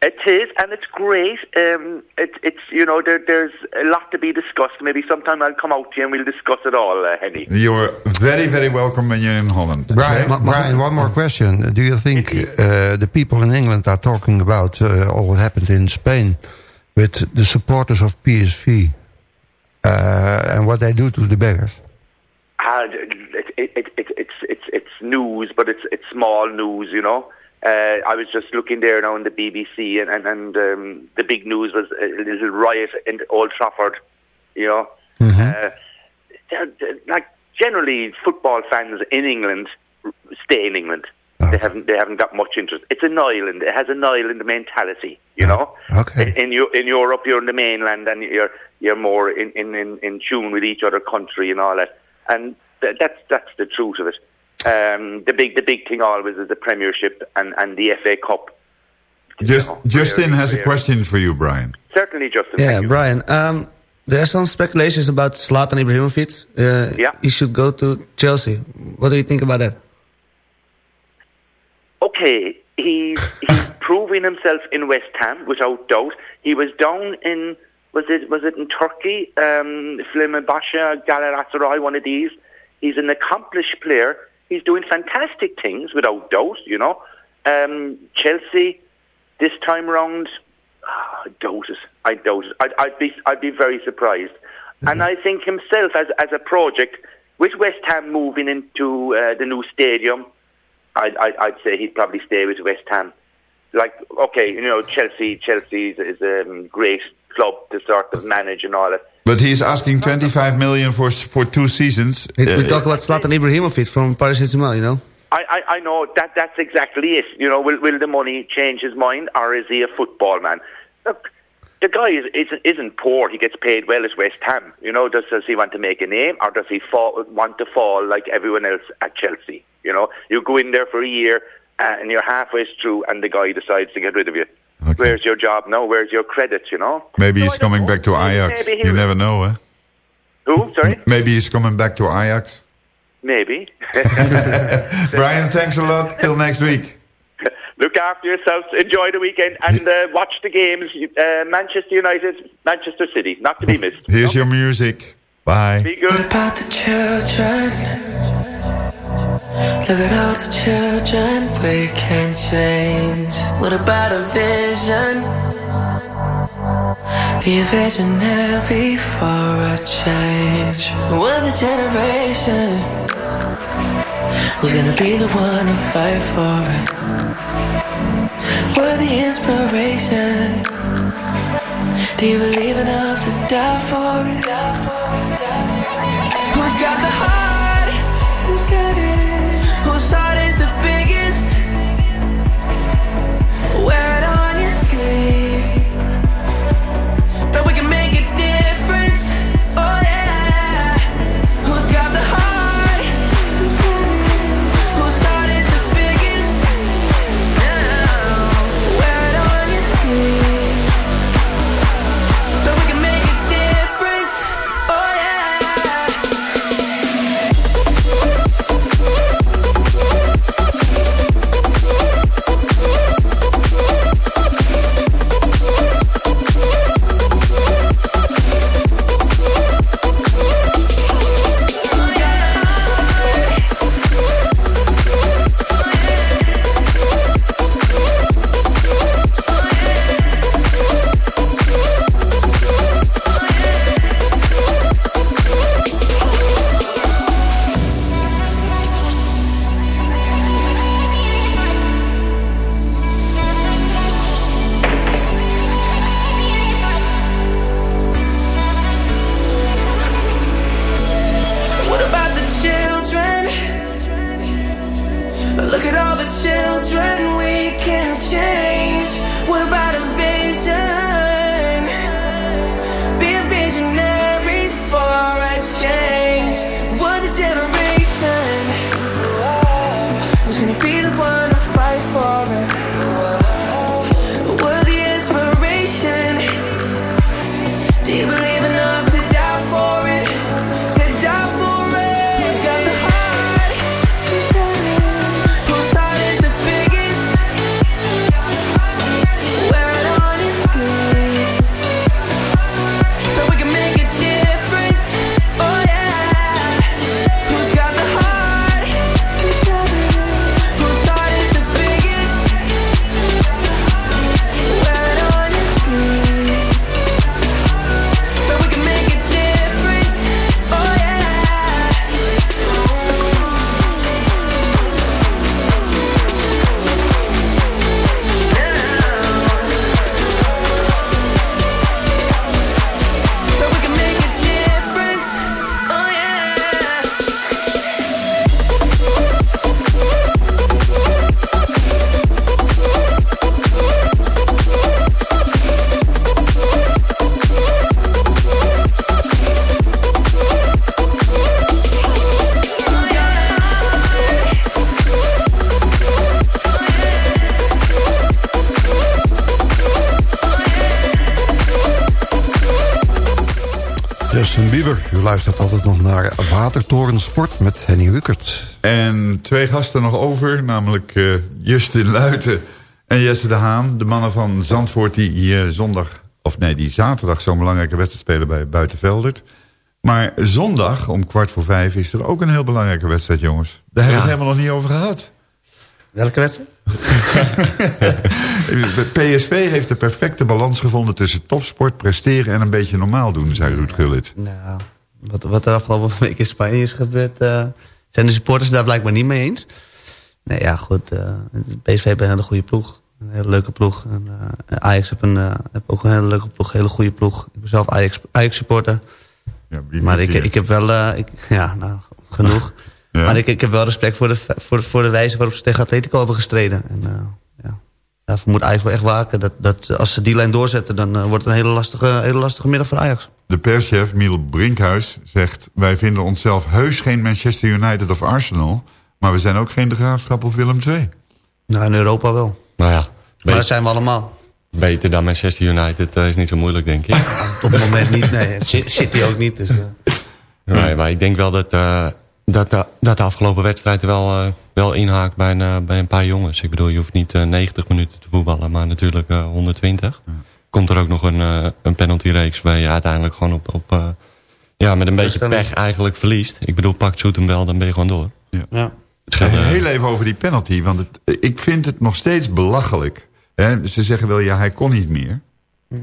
[SPEAKER 14] It is, and it's great. Um, it, it's you know there, there's a lot to be discussed. Maybe sometime I'll come out to you and we'll discuss it all, uh, Henny.
[SPEAKER 8] You're very, very welcome when you're in Holland.
[SPEAKER 6] Brian, Brian, one more question. Do you think uh, the people in England are talking about uh, all what happened in Spain with the supporters of PSV uh, and what they do to the beggars?
[SPEAKER 14] Uh, it, it, it, it, it's it's it's news, but it's it's small news, you know. Uh, I was just looking there now on the BBC, and and, and um, the big news was a little riot in Old Trafford, you know. Uh, they're- they're- like generally, football fans in England stay in England. They haven't they haven't got much interest. It's an island. It has an island mentality, you know.
[SPEAKER 6] Okay.
[SPEAKER 14] In, in Eu- in Europe, you're in the mainland, and you're you're more in, in, in, in tune with each other country and all that. And th- that's that's the truth of it. Um, the big the big thing always is the Premiership and, and the FA Cup.
[SPEAKER 8] Just, Justin has a question for you, Brian.
[SPEAKER 14] Certainly, Justin.
[SPEAKER 11] Yeah, Brian. Um, there are some speculations about Zlatan Ibrahimovic. Uh,
[SPEAKER 14] Yeah.
[SPEAKER 11] He should go to Chelsea. What do you think about that?
[SPEAKER 14] okay, he's he's proving himself in West Ham without doubt. He was down in was it was it in Turkey, um, Fenerbahce, Galatasaray, one of these. He's an accomplished player. He's doing fantastic things without doubt. You know, um, Chelsea this time round. ah, I doubt it. I doubt it. I'd, I'd be I'd be very surprised. And I think himself as as a project with West Ham moving into uh, the new stadium. I'd, I'd, I'd say he'd probably stay with West Ham. Like, okay, you know, Chelsea, Chelsea is, is a um, great club to sort of manage and all that.
[SPEAKER 8] But he's asking 25 million for for two seasons.
[SPEAKER 11] We, we
[SPEAKER 8] Uh,
[SPEAKER 11] talk about Zlatan Ibrahimovic from Paris Saint-Germain, you know?
[SPEAKER 14] I, I, I know that that's exactly it. You know, will, will the money change his mind, or is he a football man? Look, the guy is, isn't, isn't poor. He gets paid well at West Ham. You know, does, does he want to make a name, or does he fall, want to fall like everyone else at Chelsea? You know, you go in there for a year, uh, and you're halfway through, and the guy decides to get rid of you. Where's your job now? Where's your credit? You know.
[SPEAKER 8] maybe he's coming back to Ajax.
[SPEAKER 14] Maybe
[SPEAKER 8] You
[SPEAKER 14] will.
[SPEAKER 8] never know, eh?
[SPEAKER 14] Who? Sorry.
[SPEAKER 8] Maybe he's coming back to Ajax.
[SPEAKER 14] Maybe.
[SPEAKER 8] Brian, thanks a lot. Till next week.
[SPEAKER 14] Look after yourselves. Enjoy the weekend and uh, watch the games. Uh, Manchester United, Manchester City, not to be missed.
[SPEAKER 8] Here's your music. Bye.
[SPEAKER 14] Be good.
[SPEAKER 15] about the children? Look at all the children we can change. What about a vision? Be a visionary for a change. We're the generation who's gonna be the one to fight for it. We're the inspiration. Do you believe enough to die for it? Die for it, die
[SPEAKER 8] En twee gasten nog over, namelijk eh, Justin Luiten en Jesse de Haan. De mannen van Zandvoort die hier zondag, of nee, die zaterdag zo'n belangrijke wedstrijd spelen bij Buitenveldert. Maar zondag om kwart voor vijf is er ook een heel belangrijke wedstrijd, jongens. Daar hebben we het helemaal nog niet over gehad.
[SPEAKER 11] Welke wedstrijd?
[SPEAKER 8] PSV heeft de perfecte balans gevonden tussen topsport, presteren en een beetje normaal doen, zei Ruud Gullit.
[SPEAKER 11] Nou, wat, wat er afgelopen week in Spanje is gebeurd... eh, zijn de supporters daar blijkbaar niet mee eens. Nee, ja, goed. eh, PSV heeft een hele goede ploeg. Een hele leuke ploeg. En, eh, Ajax heeft, een, eh, heeft ook een hele leuke ploeg. Een hele goede ploeg. Ik ben zelf Ajax, Ajax supporter. maar ik, ik heb wel... ik, ja, nou, genoeg. Maar ik, ik heb wel respect voor de, voor, voor de wijze waarop ze tegen Atletico hebben gestreden. En, ja. Daarvoor moet Ajax wel echt waken. Dat, dat als ze die lijn doorzetten, dan eh, wordt het een hele lastige, hele lastige middag voor Ajax.
[SPEAKER 8] De perschef Miel Brinkhuis zegt... wij vinden onszelf heus geen Manchester United of Arsenal... maar we zijn ook geen De Graafschap of Willem II.
[SPEAKER 11] Nou, in Europa wel.
[SPEAKER 13] Nou ja,
[SPEAKER 11] Maar dat zijn we allemaal.
[SPEAKER 13] beter dan Manchester United eh, is niet zo moeilijk, denk ik.
[SPEAKER 11] Op het moment niet, nee. Ci- City ook niet. Dus, eh.
[SPEAKER 13] Nee, maar ik denk wel dat, eh, dat, de- dat de afgelopen wedstrijd er wel, eh, wel inhaakt bij een, eh, bij een paar jongens. Ik bedoel, je hoeft niet eh, 90 minuten te voetballen, maar natuurlijk eh, 120. Komt er ook nog een, eh een penaltyreeks waar je uiteindelijk gewoon op, op eh, ja, met een beetje pech eigenlijk verliest. Ik bedoel, pakt shoot hem wel, dan ben je gewoon door.
[SPEAKER 11] Ja.
[SPEAKER 13] Het scheelt, eh,
[SPEAKER 8] Heel even over die penalty, want het, ik vind het nog steeds belachelijk. Hè? Ze zeggen wel, ja, hij kon niet meer.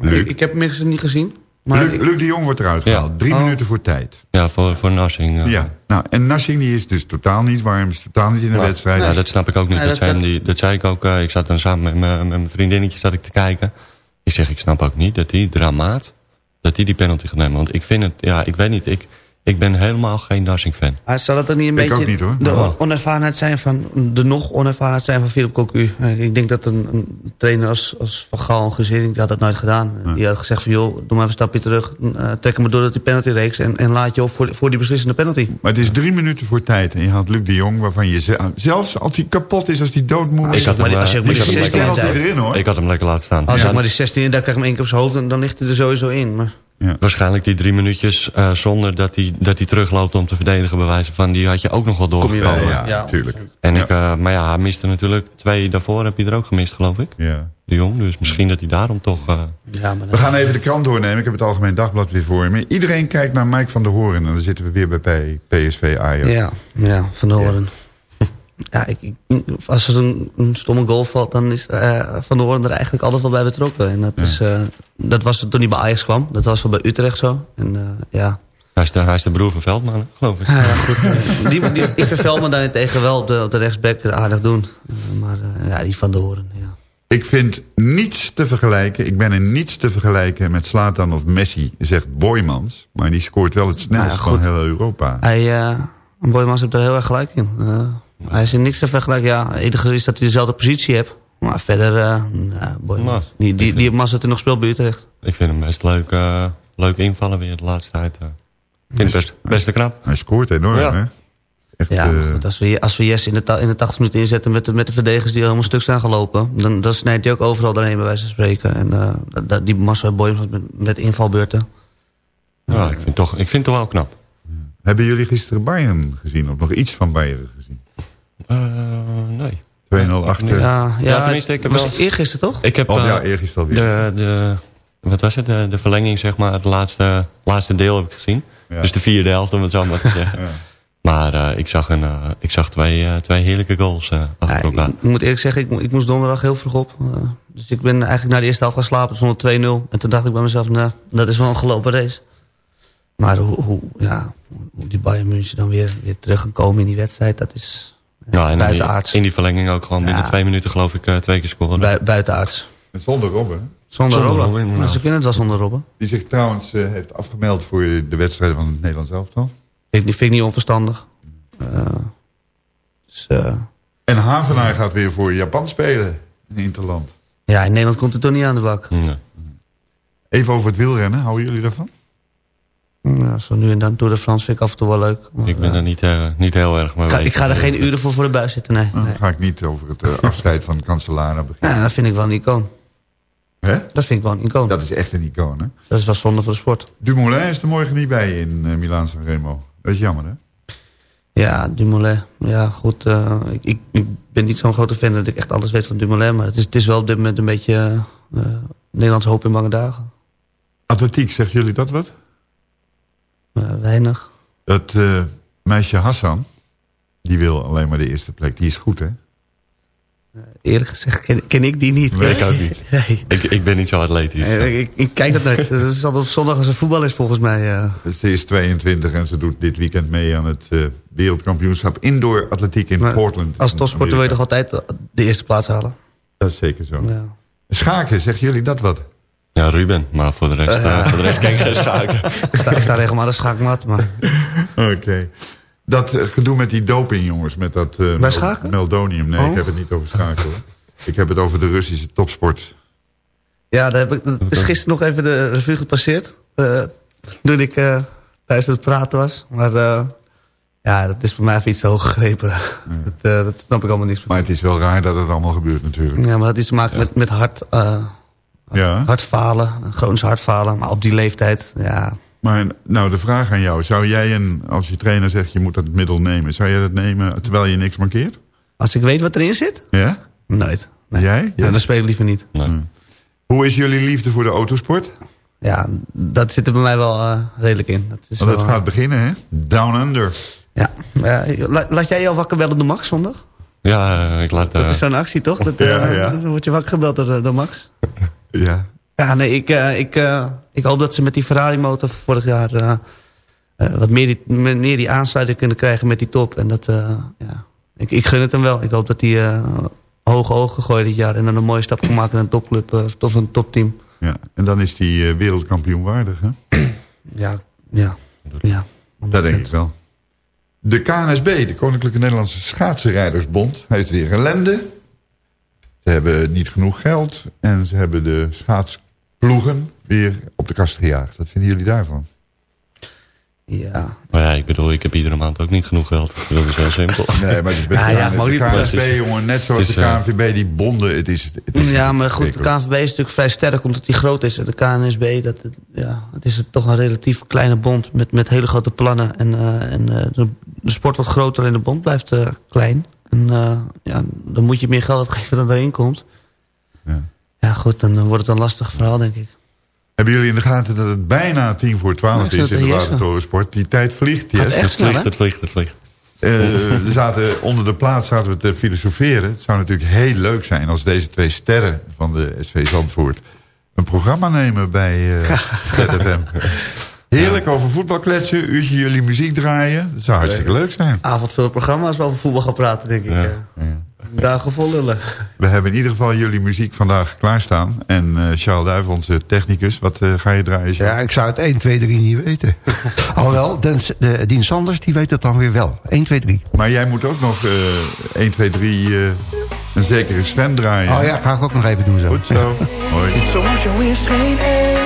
[SPEAKER 11] Ik, ik heb hem niet gezien. Maar
[SPEAKER 8] Luc, Luc de Jong wordt eruit gehaald. Drie
[SPEAKER 11] Oh.
[SPEAKER 8] minuten voor tijd.
[SPEAKER 13] Ja, voor, voor Narsing. eh.
[SPEAKER 8] Ja, nou, en Nassing die is dus totaal niet warm, is totaal niet in de
[SPEAKER 13] Ja.
[SPEAKER 8] wedstrijd.
[SPEAKER 13] Ja, dat snap ik ook niet.
[SPEAKER 11] Nee,
[SPEAKER 13] dat,
[SPEAKER 11] dat-
[SPEAKER 13] zijn die, dat zei ik ook. eh, ik zat dan samen met mijn- met mijn vriendinnetje zat ik te kijken. Ik zeg, ik snap ook niet dat die dramaat... dat die die penalty gaat nemen. Want ik vind het... Ja, ik weet niet. Ik, ik ben helemaal geen Narsing-fan.
[SPEAKER 11] Maar zal het er niet een
[SPEAKER 8] Ik
[SPEAKER 11] beetje
[SPEAKER 8] ook niet, hoor.
[SPEAKER 11] de
[SPEAKER 13] Oh.
[SPEAKER 11] onervarenheid zijn van de nog onervarenheid zijn van Philip Cocu? Eh, Ik denk dat een, een trainer als, als Van Gaal en Gezering, die had dat nooit gedaan. Die had gezegd van joh, doe maar even een stapje terug, eh, trek hem maar door dat die penalty reeks en, en laat je op voor, voor die beslissende penalty.
[SPEAKER 8] Maar het is drie minuten voor tijd. En je had Luc de Jong, waarvan je... ze- Zelfs als hij kapot is, als hij doodmoe is...
[SPEAKER 13] Ik had hem,
[SPEAKER 11] maar die- als
[SPEAKER 13] eh,
[SPEAKER 11] maar
[SPEAKER 13] ik
[SPEAKER 11] die
[SPEAKER 13] had hem
[SPEAKER 11] 16
[SPEAKER 13] lekker-
[SPEAKER 8] penalty erin, hoor.
[SPEAKER 13] Ik had hem lekker laten staan.
[SPEAKER 11] Als
[SPEAKER 13] Ja,
[SPEAKER 11] ik maar die 16 in, daar krijg ik hem één keer op zijn hoofd, dan, dan ligt hij er sowieso in. Maar,
[SPEAKER 13] Waarschijnlijk die drie minuutjes eh, zonder dat hij, dat hij terugloopt om te verdedigen bewijzen van... die had je ook nog wel
[SPEAKER 11] Kom je wel,
[SPEAKER 13] doorgekomen.
[SPEAKER 8] Ja,
[SPEAKER 11] Ja,
[SPEAKER 8] natuurlijk.
[SPEAKER 13] En
[SPEAKER 8] Ja.
[SPEAKER 13] ik, eh, maar ja, hij miste natuurlijk twee daarvoor heb je er ook gemist, geloof ik.
[SPEAKER 8] Ja.
[SPEAKER 13] De Jong, dus misschien dat hij daarom toch... eh,
[SPEAKER 11] ja, maar
[SPEAKER 8] We gaan even de krant doornemen. Ik heb het Algemeen Dagblad weer voor me. Iedereen kijkt naar Mike van der Hoorn. En dan zitten we weer bij PSV Ajax.
[SPEAKER 11] Ja, ja Van de Hoorn. Ja, ik, ik- als er een, een stomme goal valt, dan is eh, Van der Hoorn er eigenlijk altijd wel bij betrokken. En dat, is, eh, dat was het toen hij bij Ajax kwam. Dat was wel bij Utrecht zo. En eh, ja,
[SPEAKER 13] hij, is de, hij is de broer van Veldman, geloof ik.
[SPEAKER 11] ja, ja, goed. die, die, ik vind Veldman daarentegen wel op de, op de rechtsback aardig doen. Maar eh, ja, die Van der Hoorn, ja.
[SPEAKER 8] Ik vind niets te vergelijken. Ik ben in niets te vergelijken met Slatan of Messi, zegt Boymans. Maar die scoort wel het snelst
[SPEAKER 11] Nou ja,
[SPEAKER 8] van heel Europa.
[SPEAKER 11] Hij, uh, Boymans heeft er heel erg gelijk in. Hij is in niks te vergelijken. Ja, het enige is dat hij dezelfde positie heeft. Maar verder, eh nou, Boymans.
[SPEAKER 13] Nou,
[SPEAKER 11] die, die, die heeft massa toen nog speelt bij Utrecht.
[SPEAKER 13] Ik vind hem best leuk, eh, leuk invallen weer de laatste tijd. eh. Ik vind het best, best knap.
[SPEAKER 8] Hij scoort enorm,
[SPEAKER 13] Ja.
[SPEAKER 8] hè? Echt,
[SPEAKER 11] Ja,
[SPEAKER 8] eh,
[SPEAKER 11] goed, als we, als we Jess in de, ta- in de 80 minuten inzetten met de, met de verdedigers die helemaal stuk zijn gelopen, dan, dan snijdt hij ook overal doorheen bij wijze van spreken. En eh, dat- die massa Boymans met, met invalbeurten.
[SPEAKER 13] Ja, ik vind, toch, ik vind het toch wel knap.
[SPEAKER 8] Hebben jullie gisteren Bayern gezien? Of nog iets van Bayern gezien?
[SPEAKER 13] Eh, nee.
[SPEAKER 8] 2-0 achter.
[SPEAKER 11] Ja, ja,
[SPEAKER 13] Ja, tenminste, ik heb
[SPEAKER 11] was
[SPEAKER 13] wel-
[SPEAKER 11] eergisteren toch?
[SPEAKER 13] Ik heb
[SPEAKER 8] Oh
[SPEAKER 13] eh,
[SPEAKER 8] ja, eergisteren alweer.
[SPEAKER 13] de, de, wat was het, de, de verlenging, zeg maar, het laatste, laatste deel heb ik gezien.
[SPEAKER 8] Ja.
[SPEAKER 13] Dus de vierde helft, om het zo maar te zeggen.
[SPEAKER 8] Ja.
[SPEAKER 13] Maar eh, ik zag, een, eh, ik zag twee, twee heerlijke goals eh, achter
[SPEAKER 11] Ja,
[SPEAKER 13] elkaar.
[SPEAKER 11] ik, ik moet eerlijk zeggen, ik, ik moest donderdag heel vroeg op. Dus ik ben eigenlijk naar de eerste helft gaan slapen. Stond 2-0. En toen dacht ik bij mezelf, nou, dat is wel een gelopen race. Maar hoe, hoe, ja, hoe die Bayern München dan weer, weer terug kan komen in die wedstrijd, dat is ja,
[SPEAKER 13] en in die,
[SPEAKER 11] buitenaards.
[SPEAKER 13] in die verlenging ook gewoon binnen
[SPEAKER 11] Ja.
[SPEAKER 13] twee minuten geloof ik eh, twee keer scoren.
[SPEAKER 11] Bui- buitenaards.
[SPEAKER 8] En Zonder Robben.
[SPEAKER 11] Zonder,
[SPEAKER 13] Zonder
[SPEAKER 11] Robben.
[SPEAKER 13] Robben,
[SPEAKER 11] Maar ze vinden het wel zonder Robben.
[SPEAKER 8] Die zich trouwens eh, heeft afgemeld voor de wedstrijden van het Nederlands elftal.
[SPEAKER 11] Vind, ik- vind ik niet onverstandig. Eh, dus, eh,
[SPEAKER 8] En Havenaar gaat weer voor Japan spelen in Interland.
[SPEAKER 11] ja, in Nederland komt het toch niet aan de bak.
[SPEAKER 13] Nee.
[SPEAKER 8] Even over het wielrennen. Houden jullie daarvan?
[SPEAKER 11] Ja, zo nu en dan Tour de France vind ik af en toe wel leuk. Maar,
[SPEAKER 13] Ik ben
[SPEAKER 11] eh,
[SPEAKER 13] er niet, eh, niet heel erg mee
[SPEAKER 11] ik, ga,
[SPEAKER 13] bezig.
[SPEAKER 11] ik ga er geen uren voor voor de buis zitten, nee.
[SPEAKER 8] Dan
[SPEAKER 11] nee.
[SPEAKER 8] ga ik niet over het eh, afscheid van Cancellara beginnen.
[SPEAKER 11] Ja, dat vind ik wel een icoon.
[SPEAKER 8] Hè?
[SPEAKER 11] Dat vind ik wel een icoon.
[SPEAKER 8] Dat is echt een icoon, hè?
[SPEAKER 11] Dat is wel zonde voor de sport.
[SPEAKER 8] Dumoulin is er morgen niet bij in uh, Milaan Sanremo. Dat is jammer, hè?
[SPEAKER 11] Ja, Dumoulin. Ja, goed. Uh, ik, ik, ik, ben niet zo'n grote fan dat ik echt alles weet van Dumoulin. Maar het is, het is wel op dit moment een beetje uh, Nederlandse hoop in bange dagen.
[SPEAKER 8] Atletiek, zegt jullie dat wat?
[SPEAKER 11] Weinig.
[SPEAKER 8] Dat meisje Hassan, die wil alleen maar de eerste plek. Die is goed, hè?
[SPEAKER 11] Uh, eerlijk gezegd ken, ken, ik die niet.
[SPEAKER 13] Nee, ik ook niet. Nee. Ik, ik ben niet zo atletisch.
[SPEAKER 11] Nee, ik, ik, kijk dat nooit. dat is altijd op zondag als er voetbal is volgens mij. Uh.
[SPEAKER 8] Ze is 22 en ze doet dit weekend mee aan het uh, wereldkampioenschap indoor atletiek in maar Portland.
[SPEAKER 11] Als topsporter wil je toch altijd de eerste plaats halen?
[SPEAKER 8] Dat is zeker zo. Ja. Schaken, zeggen jullie dat wat?
[SPEAKER 13] Ja, Ruben, maar voor de rest, uh, voor de rest ken ik geen schaken.
[SPEAKER 11] ik, sta, ik sta regelmatig schaakmat, maar...
[SPEAKER 8] Oké. Okay. Dat uh, gedoe met die doping, jongens, met dat uh,
[SPEAKER 11] Bij schaken?
[SPEAKER 8] meldonium. Nee, oh. ik heb het niet over schaken. Hoor. Ik heb het over de Russische topsport.
[SPEAKER 11] Ja, daar heb ik, dat is gisteren nog even de revue gepasseerd. Uh, toen ik tijdens het praten was. Maar ja, dat is voor mij even iets te hoog gegrepen. Ja. dat, dat, snap ik allemaal niet.
[SPEAKER 8] Maar het is wel raar dat het allemaal gebeurt natuurlijk.
[SPEAKER 11] Ja, maar dat is te maken ja. met, met hart,
[SPEAKER 8] ja.
[SPEAKER 11] hartfalen. Chronisch hartfalen. Maar op die leeftijd, ja...
[SPEAKER 8] Maar nou, de vraag aan jou. Zou jij, een, als je trainer zegt je moet dat middel nemen... zou jij dat nemen terwijl je niks markeert?
[SPEAKER 11] Als ik weet wat erin zit?
[SPEAKER 8] Ja?
[SPEAKER 11] Nooit. Nee.
[SPEAKER 8] Jij?
[SPEAKER 11] Ja, dan speel ik liever niet.
[SPEAKER 8] Nee. Hoe is jullie liefde voor de autosport?
[SPEAKER 11] Ja, dat zit er bij mij wel uh, redelijk in. Dat, is wel,
[SPEAKER 8] gaat beginnen, hè? Down Under.
[SPEAKER 11] Ja. Uh, laat jij jou wakker bellen door Max zondag?
[SPEAKER 13] Ja, ik laat...
[SPEAKER 11] Dat is zo'n actie, toch? Dat,
[SPEAKER 8] ja, ja.
[SPEAKER 11] Dan word je wakker gebeld door, door Max.
[SPEAKER 8] Ja.
[SPEAKER 11] Ja, nee, ik, uh, ik, uh, ik hoop dat ze met die Ferrari-motor van vorig jaar... Uh, wat meer die, meer die aansluiting kunnen krijgen met die top. En dat, ja, ik, ik gun het hem wel. Ik hoop dat hij hoge ogen gooit dit jaar... en dan een mooie stap kan maken naar een topclub of een topteam.
[SPEAKER 8] Ja, en dan is hij wereldkampioen waardig, hè?
[SPEAKER 11] ja, ja, ja.
[SPEAKER 8] Dat denk ik wel. De KNSB, de Koninklijke Nederlandse Schaatsenrijdersbond... heeft weer ellende. Ze hebben niet genoeg geld en ze hebben de schaatsploegen weer op de kast gejaagd. Wat vinden jullie daarvan?
[SPEAKER 11] Ja.
[SPEAKER 13] Maar ja, ik bedoel, ik heb iedere maand ook niet genoeg geld. Dat is wel simpel.
[SPEAKER 8] Nee, maar het is best
[SPEAKER 11] ja, ja,
[SPEAKER 8] de KNVB, jongen, net zoals
[SPEAKER 13] is,
[SPEAKER 8] de KNVB, die bonden, het is... Het is
[SPEAKER 11] ja, maar goed, de KNVB is natuurlijk vrij sterk omdat die groot is. De KNSB, dat, ja, het is toch een relatief kleine bond met, met hele grote plannen. En, uh, en uh, de, de, sport wat groter en de bond blijft uh, klein. En uh, ja, dan moet je meer geld geven dan erin komt.
[SPEAKER 8] Ja.
[SPEAKER 11] ja, goed, dan wordt het een lastig verhaal, denk ik.
[SPEAKER 8] Hebben jullie in de gaten dat het bijna tien voor twaalf is in de watertorensport? Die tijd vliegt, yes.
[SPEAKER 11] Het,
[SPEAKER 13] het vliegt, het vliegt, het vliegt.
[SPEAKER 8] Uh, we zaten, onder de plaats zaten we te filosoferen. Het zou natuurlijk heel leuk zijn als deze twee sterren van de SV Zandvoort... een programma nemen bij uh, ZFM. Heerlijk over voetbal kletsen, uurtje jullie muziek draaien. Dat zou hartstikke leuk zijn.
[SPEAKER 11] Avondvullend programma als we over voetbal gaan praten, denk ik. Ja, ja. Dagen vol lullen.
[SPEAKER 8] We hebben in ieder geval jullie muziek vandaag klaarstaan. En uh, Charles Duif, onze technicus, wat uh, ga je draaien?
[SPEAKER 6] Ja, ik zou het 1, 2, 3 niet weten. Alhoewel, de, Dien Sanders, die weet het dan weer wel. 1, 2, 3.
[SPEAKER 8] Maar jij moet ook nog uh, 1, 2, 3 een zekere Sven draaien.
[SPEAKER 6] Oh ja, ga ik ook nog even doen zo.
[SPEAKER 8] Goed zo.
[SPEAKER 16] Geen 1, 3.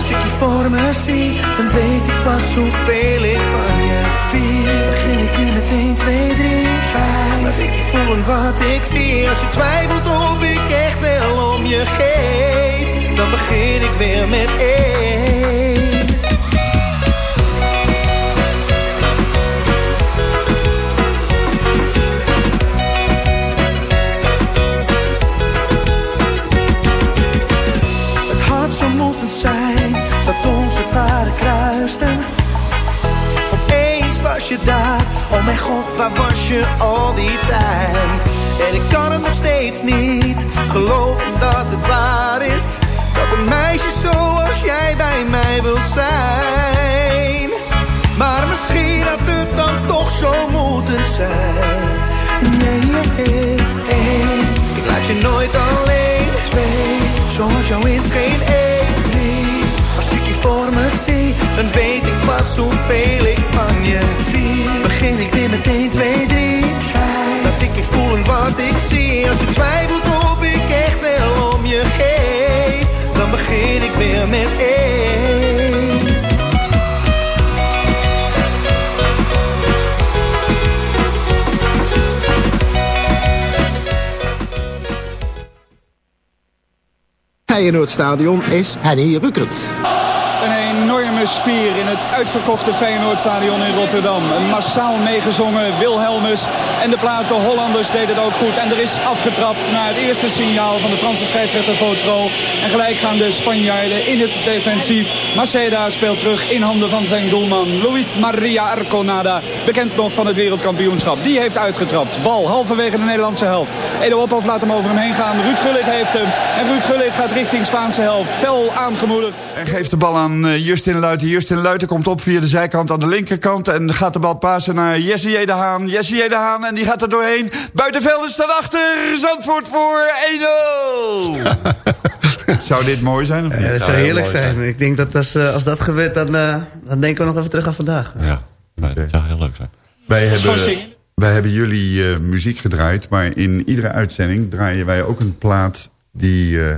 [SPEAKER 16] Als ik je voor me zie, dan weet ik pas hoeveel ik van je vier. Begin ik weer met 1, 2, 3, 5. Laat ik je voelen wat ik zie. Als je twijfelt of ik echt wel om je geef, dan begin ik weer met 1. Was je daar, oh mijn god, waar was je al die tijd? En ik kan het nog steeds niet geloven dat het waar is. Dat een meisje zoals jij bij mij wil zijn. Maar misschien had het dan toch zo moeten zijn. Nee, yeah, yeah. ik laat je nooit alleen. Twee, zoals jou is geen één. Drie, als ik je voor me zie, dan weet ik pas hoeveel ik van je. Begin ik weer met 1, 2, 3, 5. Laat ik je voelen wat ik zie. Als je twijfelt of ik echt wel om je geef, dan begin ik weer met 1.
[SPEAKER 17] Feyenoordstadion is Henny Rukert.
[SPEAKER 18] Sfeer in het uitverkochte Feyenoordstadion in Rotterdam. Massaal meegezongen Wilhelmus. En de platen Hollanders deden het ook goed. En er is afgetrapt na het eerste signaal van de Franse scheidsrechter Votro. En gelijk gaan de Spanjaarden in het defensief. Maceda speelt terug in handen van zijn doelman. Luis Maria Arconada, bekend nog van het wereldkampioenschap. Die heeft uitgetrapt. Bal halverwege de Nederlandse helft. Edo Ophoff laat hem over hem heen gaan. Ruud Gullit heeft hem. En Ruud Gullit gaat richting Spaanse helft. Fel aangemoedigd.
[SPEAKER 8] En geeft de bal aan eh, Justin Luiten. Justin Luiten komt op via de zijkant aan de linkerkant. En gaat de bal pasen naar Jesse de Haan. Jesse de Haan en die gaat er doorheen. Buitenvelden staat achter. Zandvoort voor 1-0. zou dit mooi zijn of niet?
[SPEAKER 11] het zou heerlijk zijn. Ik denk dat als, eh, als dat gebeurt, dan, eh, dan denken we nog even terug aan vandaag.
[SPEAKER 13] Ja, nee, dat zou heel leuk zijn.
[SPEAKER 8] Wij hebben, wij hebben jullie eh, muziek gedraaid. Maar in iedere uitzending draaien wij ook een plaat die eh,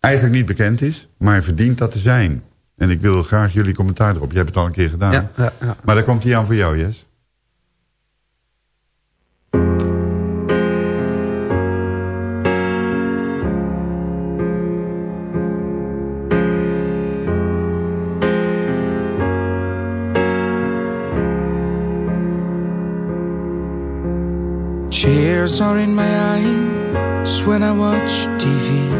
[SPEAKER 8] eigenlijk niet bekend is. Maar verdient dat te zijn. En ik wil graag jullie commentaar erop. Je hebt het al een keer gedaan.
[SPEAKER 11] Ja, ja, ja.
[SPEAKER 8] Maar daar komt hij aan voor jou, Jes.
[SPEAKER 19] Tears are in my eyes when I watch TV.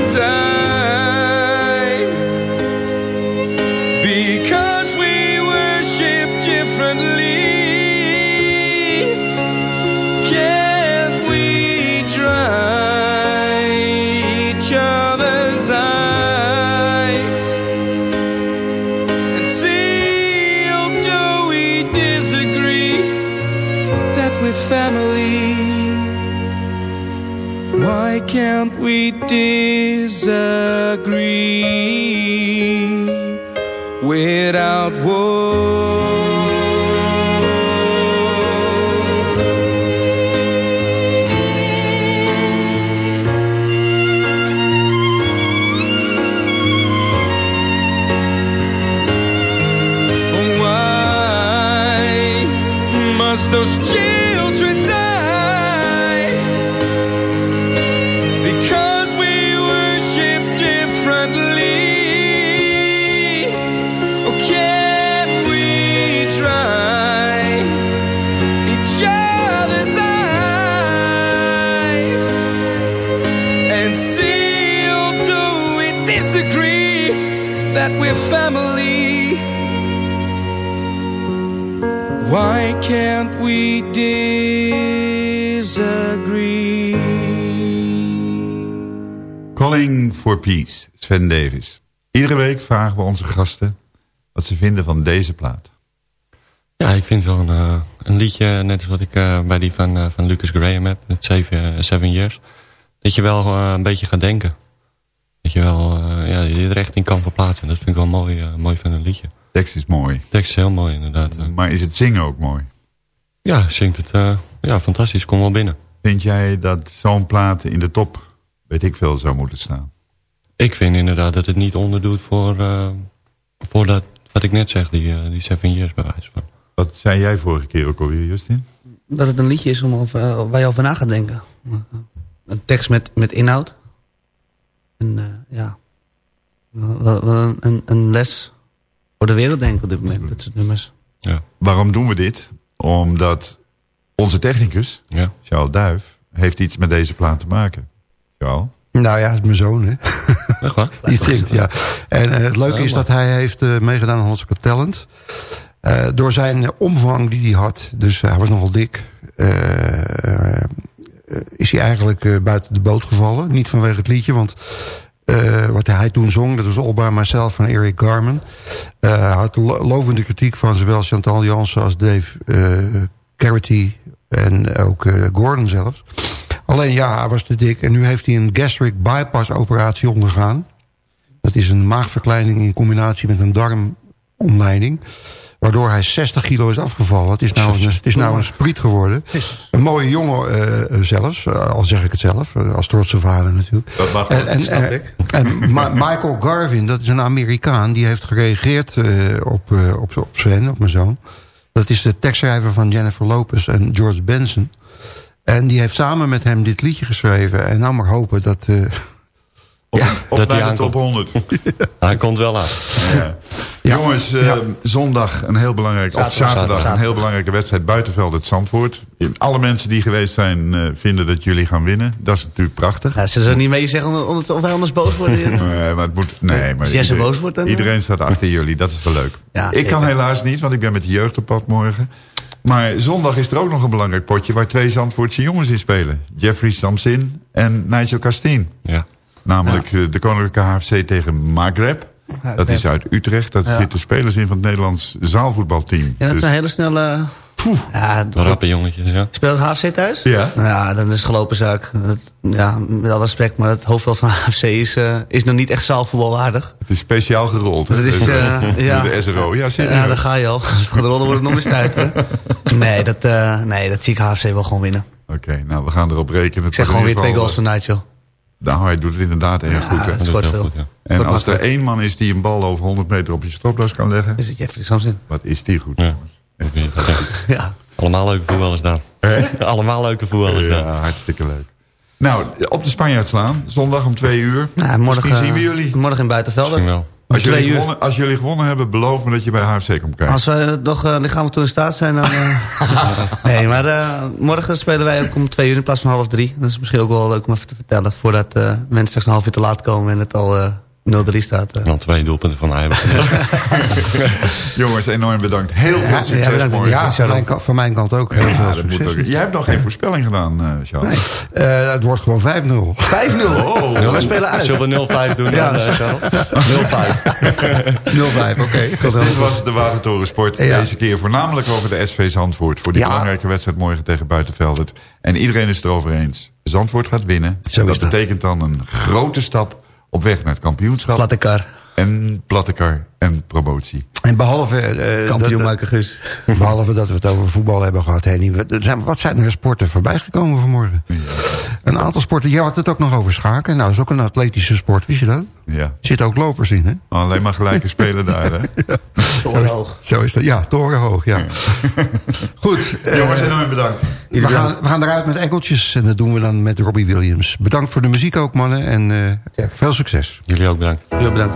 [SPEAKER 19] we
[SPEAKER 8] Peace, Sven Davis. Iedere week vragen we onze gasten wat ze vinden van deze plaat.
[SPEAKER 13] Ja, ik vind wel een, eh, een liedje, net als wat ik eh, bij die van, eh, van Lucas Graham heb, het Seven, Seven Years. dat je wel een beetje gaat denken. Dat je wel ja, je dit richting kan verplaatsen. Dat vind ik wel mooi, mooi van een liedje.
[SPEAKER 8] Tekst is mooi.
[SPEAKER 13] Tekst is heel mooi, inderdaad.
[SPEAKER 8] Maar is het zingen ook mooi?
[SPEAKER 13] Ja, zingt het ja, fantastisch. Kom wel binnen.
[SPEAKER 8] Vind jij dat zo'n plaat in de top, weet ik veel, zou moeten staan?
[SPEAKER 13] Ik vind inderdaad dat het niet onderdoet voor, eh, voor dat, wat ik net zeg, die, eh, die Seven Years bewijs van.
[SPEAKER 8] Wat zei jij vorige keer ook alweer, Justin?
[SPEAKER 11] Dat het een liedje is om over, eh, waar je over na gaat denken. Een tekst met, met inhoud. En eh, ja, wel, wel een, een, een les voor de wereld denk ik op dit moment. Dat soort nummers.
[SPEAKER 13] Ja.
[SPEAKER 8] Waarom doen we dit? Omdat onze technicus,
[SPEAKER 13] ja.
[SPEAKER 8] Charles Duif, heeft iets met deze plaat te maken. Charles?
[SPEAKER 6] Nou ja, het is mijn zoon, hè.
[SPEAKER 13] Echt waar?
[SPEAKER 6] Die het zingt, ja. En eh, het leuke is dat hij heeft eh, meegedaan aan Hollandse Got Talent. Eh, door zijn omvang die hij had, dus hij was nogal dik... is hij eigenlijk buiten de boot gevallen. Niet vanwege het liedje, want wat hij toen zong... dat was All By Myself van Eric Garman. Hij had lo- lovende kritiek van zowel Chantal Jansen als Dave eh Carity... en ook Gordon zelfs. Alleen ja, hij was te dik. En nu heeft hij een gastric bypass operatie ondergaan. Dat is een maagverkleining in combinatie met een darmomleiding. Waardoor hij 60 kilo is afgevallen. Het is nou een, het is nou een spriet geworden. Een mooie jongen eh, eh, zelfs. eh, al zeg ik het zelf. als trotse vader natuurlijk.
[SPEAKER 8] Dat mag
[SPEAKER 6] En, en,
[SPEAKER 8] snap ik.
[SPEAKER 6] en Ma- Michael Garvin, dat is een Amerikaan... die heeft gereageerd eh, op, eh, op, op Sven, op mijn zoon. Dat is de tekstschrijver van Jennifer Lopez en George Benson. En die heeft samen met hem dit liedje geschreven. En nou maar hopen dat... eh, ja,
[SPEAKER 8] Of
[SPEAKER 13] Dat
[SPEAKER 8] bij
[SPEAKER 13] hij
[SPEAKER 8] de top
[SPEAKER 13] aankomt.
[SPEAKER 8] 100.
[SPEAKER 13] Hij komt wel aan.
[SPEAKER 8] Ja. Jongens, eh, zondag een heel belangrijke, of
[SPEAKER 11] Zaterdag.
[SPEAKER 8] zaterdag een
[SPEAKER 11] Zaterdag.
[SPEAKER 8] heel belangrijke wedstrijd buitenveld het Zandvoort. Alle mensen die geweest zijn eh, vinden dat jullie gaan winnen. Dat is natuurlijk prachtig.
[SPEAKER 11] Ja, ze zullen niet mee zeggen omdat- of wij anders boos worden.
[SPEAKER 8] Nee, maar het moet, nee, maar
[SPEAKER 11] Jesse
[SPEAKER 8] iedereen,
[SPEAKER 11] boos wordt, dan,
[SPEAKER 8] iedereen staat achter jullie. Dat is wel leuk.
[SPEAKER 11] Ja,
[SPEAKER 8] ik kan helaas niet, want ik ben met de jeugd op pad morgen. Maar zondag is er ook nog een belangrijk potje... waar twee Zandvoortse jongens in spelen. Jeffrey Samsin en Nigel Castien.
[SPEAKER 13] Ja.
[SPEAKER 8] Namelijk eh, de Koninklijke HFC tegen Maghreb. Dat is uit Utrecht.
[SPEAKER 11] Ja.
[SPEAKER 8] zitten spelers in van het Nederlands zaalvoetbalteam.
[SPEAKER 11] Ja, dat
[SPEAKER 8] Dus-
[SPEAKER 11] zijn hele snelle... Ja,
[SPEAKER 13] De rappe jongetjes, ja.
[SPEAKER 11] Speelt HFC thuis?
[SPEAKER 8] Ja.
[SPEAKER 11] Nou ja, dan is het gelopen zaak. Dat, ja, met alle respect, maar het hoofdveld van HFC is, eh, is nog niet echt zaalvoetbalwaardig.
[SPEAKER 8] Het is speciaal gerold. hè?
[SPEAKER 11] Dat is, eh,
[SPEAKER 8] Door
[SPEAKER 11] ja.
[SPEAKER 8] de SRO. Ja, serieus.
[SPEAKER 11] Ja, daar ga je al. Als het gaat rollen wordt het nog meer stuiten. Nee, dat, eh, nee, dat zie ik HFC wel gewoon winnen.
[SPEAKER 8] Oké, nou, we gaan erop rekenen.
[SPEAKER 11] Ik zeg gewoon weer twee goals van Nigel.
[SPEAKER 8] Nou, hij doet het inderdaad erg
[SPEAKER 11] Ja,
[SPEAKER 8] goed. Hè?
[SPEAKER 11] dat
[SPEAKER 13] heel goed, ja.
[SPEAKER 8] En als er één man is die een bal over 100 meter op je stropdas kan leggen...
[SPEAKER 11] Is het Jeffrey Samson?
[SPEAKER 8] Wat is die goed,
[SPEAKER 13] Ja.
[SPEAKER 8] jongens.
[SPEAKER 13] Ja. Allemaal leuke voetballers daar. Allemaal leuke voetballers.
[SPEAKER 8] Ja, hartstikke leuk. Nou, op de Spanjaard slaan. Zondag om twee uur.
[SPEAKER 11] Nou, morgen,
[SPEAKER 8] Misschien zien we jullie.
[SPEAKER 11] Morgen in Buitenvelden.
[SPEAKER 13] Misschien wel.
[SPEAKER 8] Als jullie,
[SPEAKER 11] uur.
[SPEAKER 8] gewonnen, als jullie gewonnen hebben, beloof me dat je bij HFC komt kijken.
[SPEAKER 11] Als we nog uh, lichamelijk toe in staat zijn, dan... eh, nee, maar eh, morgen spelen wij ook om twee uur in plaats van half drie. Dat is misschien ook wel leuk om even te vertellen... voordat eh, mensen straks een half uur te laat komen en het al eh 0-3 staat. eh.
[SPEAKER 13] En al twee doelpunten van mij.
[SPEAKER 8] Jongens, enorm bedankt. Heel veel
[SPEAKER 11] Ja,
[SPEAKER 8] succes
[SPEAKER 11] ja, bedankt.
[SPEAKER 8] morgen.
[SPEAKER 6] ja, van mijn, kant- van mijn kant ook heel
[SPEAKER 8] Ja,
[SPEAKER 6] veel succes.
[SPEAKER 8] ook. Jij hebt nog geen voorspelling gedaan, eh Charles.
[SPEAKER 6] Eh, het wordt gewoon 5-0.
[SPEAKER 11] 5-0.
[SPEAKER 8] Oh.
[SPEAKER 11] we spelen uit.
[SPEAKER 13] Zullen we 0-5 doen?
[SPEAKER 11] Ja,
[SPEAKER 13] dan, eh, Charles?
[SPEAKER 6] 0-5, oké.
[SPEAKER 8] Dit was de Watertorensport.
[SPEAKER 6] Ja.
[SPEAKER 8] Deze keer voornamelijk over de SV Zandvoort. Voor die
[SPEAKER 6] Ja.
[SPEAKER 8] belangrijke wedstrijd morgen tegen Buitenveldert. En iedereen is het erover eens. Zandvoort gaat winnen.
[SPEAKER 6] Zo
[SPEAKER 8] En
[SPEAKER 6] is
[SPEAKER 8] dat
[SPEAKER 6] dat.
[SPEAKER 8] betekent dan een grote stap op weg naar het kampioenschap.
[SPEAKER 11] Platte kar.
[SPEAKER 8] En plattekar en promotie.
[SPEAKER 6] En behalve, eh,
[SPEAKER 11] Kampioen
[SPEAKER 6] dat-
[SPEAKER 11] maken, Guus.
[SPEAKER 6] behalve dat we het over voetbal hebben gehad, Henny. wat- zijn- Wat zijn er sporten voorbij gekomen vanmorgen? Een aantal sporten. Jij had het ook nog over schaken. Nou, dat is ook een atletische sport. Wist je dat?
[SPEAKER 8] Ja.
[SPEAKER 6] Er zitten ook lopers in, hè?
[SPEAKER 8] Alleen maar gelijke spelen daar, hè?
[SPEAKER 11] Torenhoog.
[SPEAKER 6] Zo is dat. Ja, torenhoog, ja. Goed. eh,
[SPEAKER 8] Jongens, enorm bedankt.
[SPEAKER 6] we, gaan, we gaan eruit met enkeltjes. En dat doen we dan met Robbie Williams. Bedankt voor de muziek ook, mannen. En eh, veel succes.
[SPEAKER 13] Jullie ook bedankt.
[SPEAKER 11] Heel bedankt.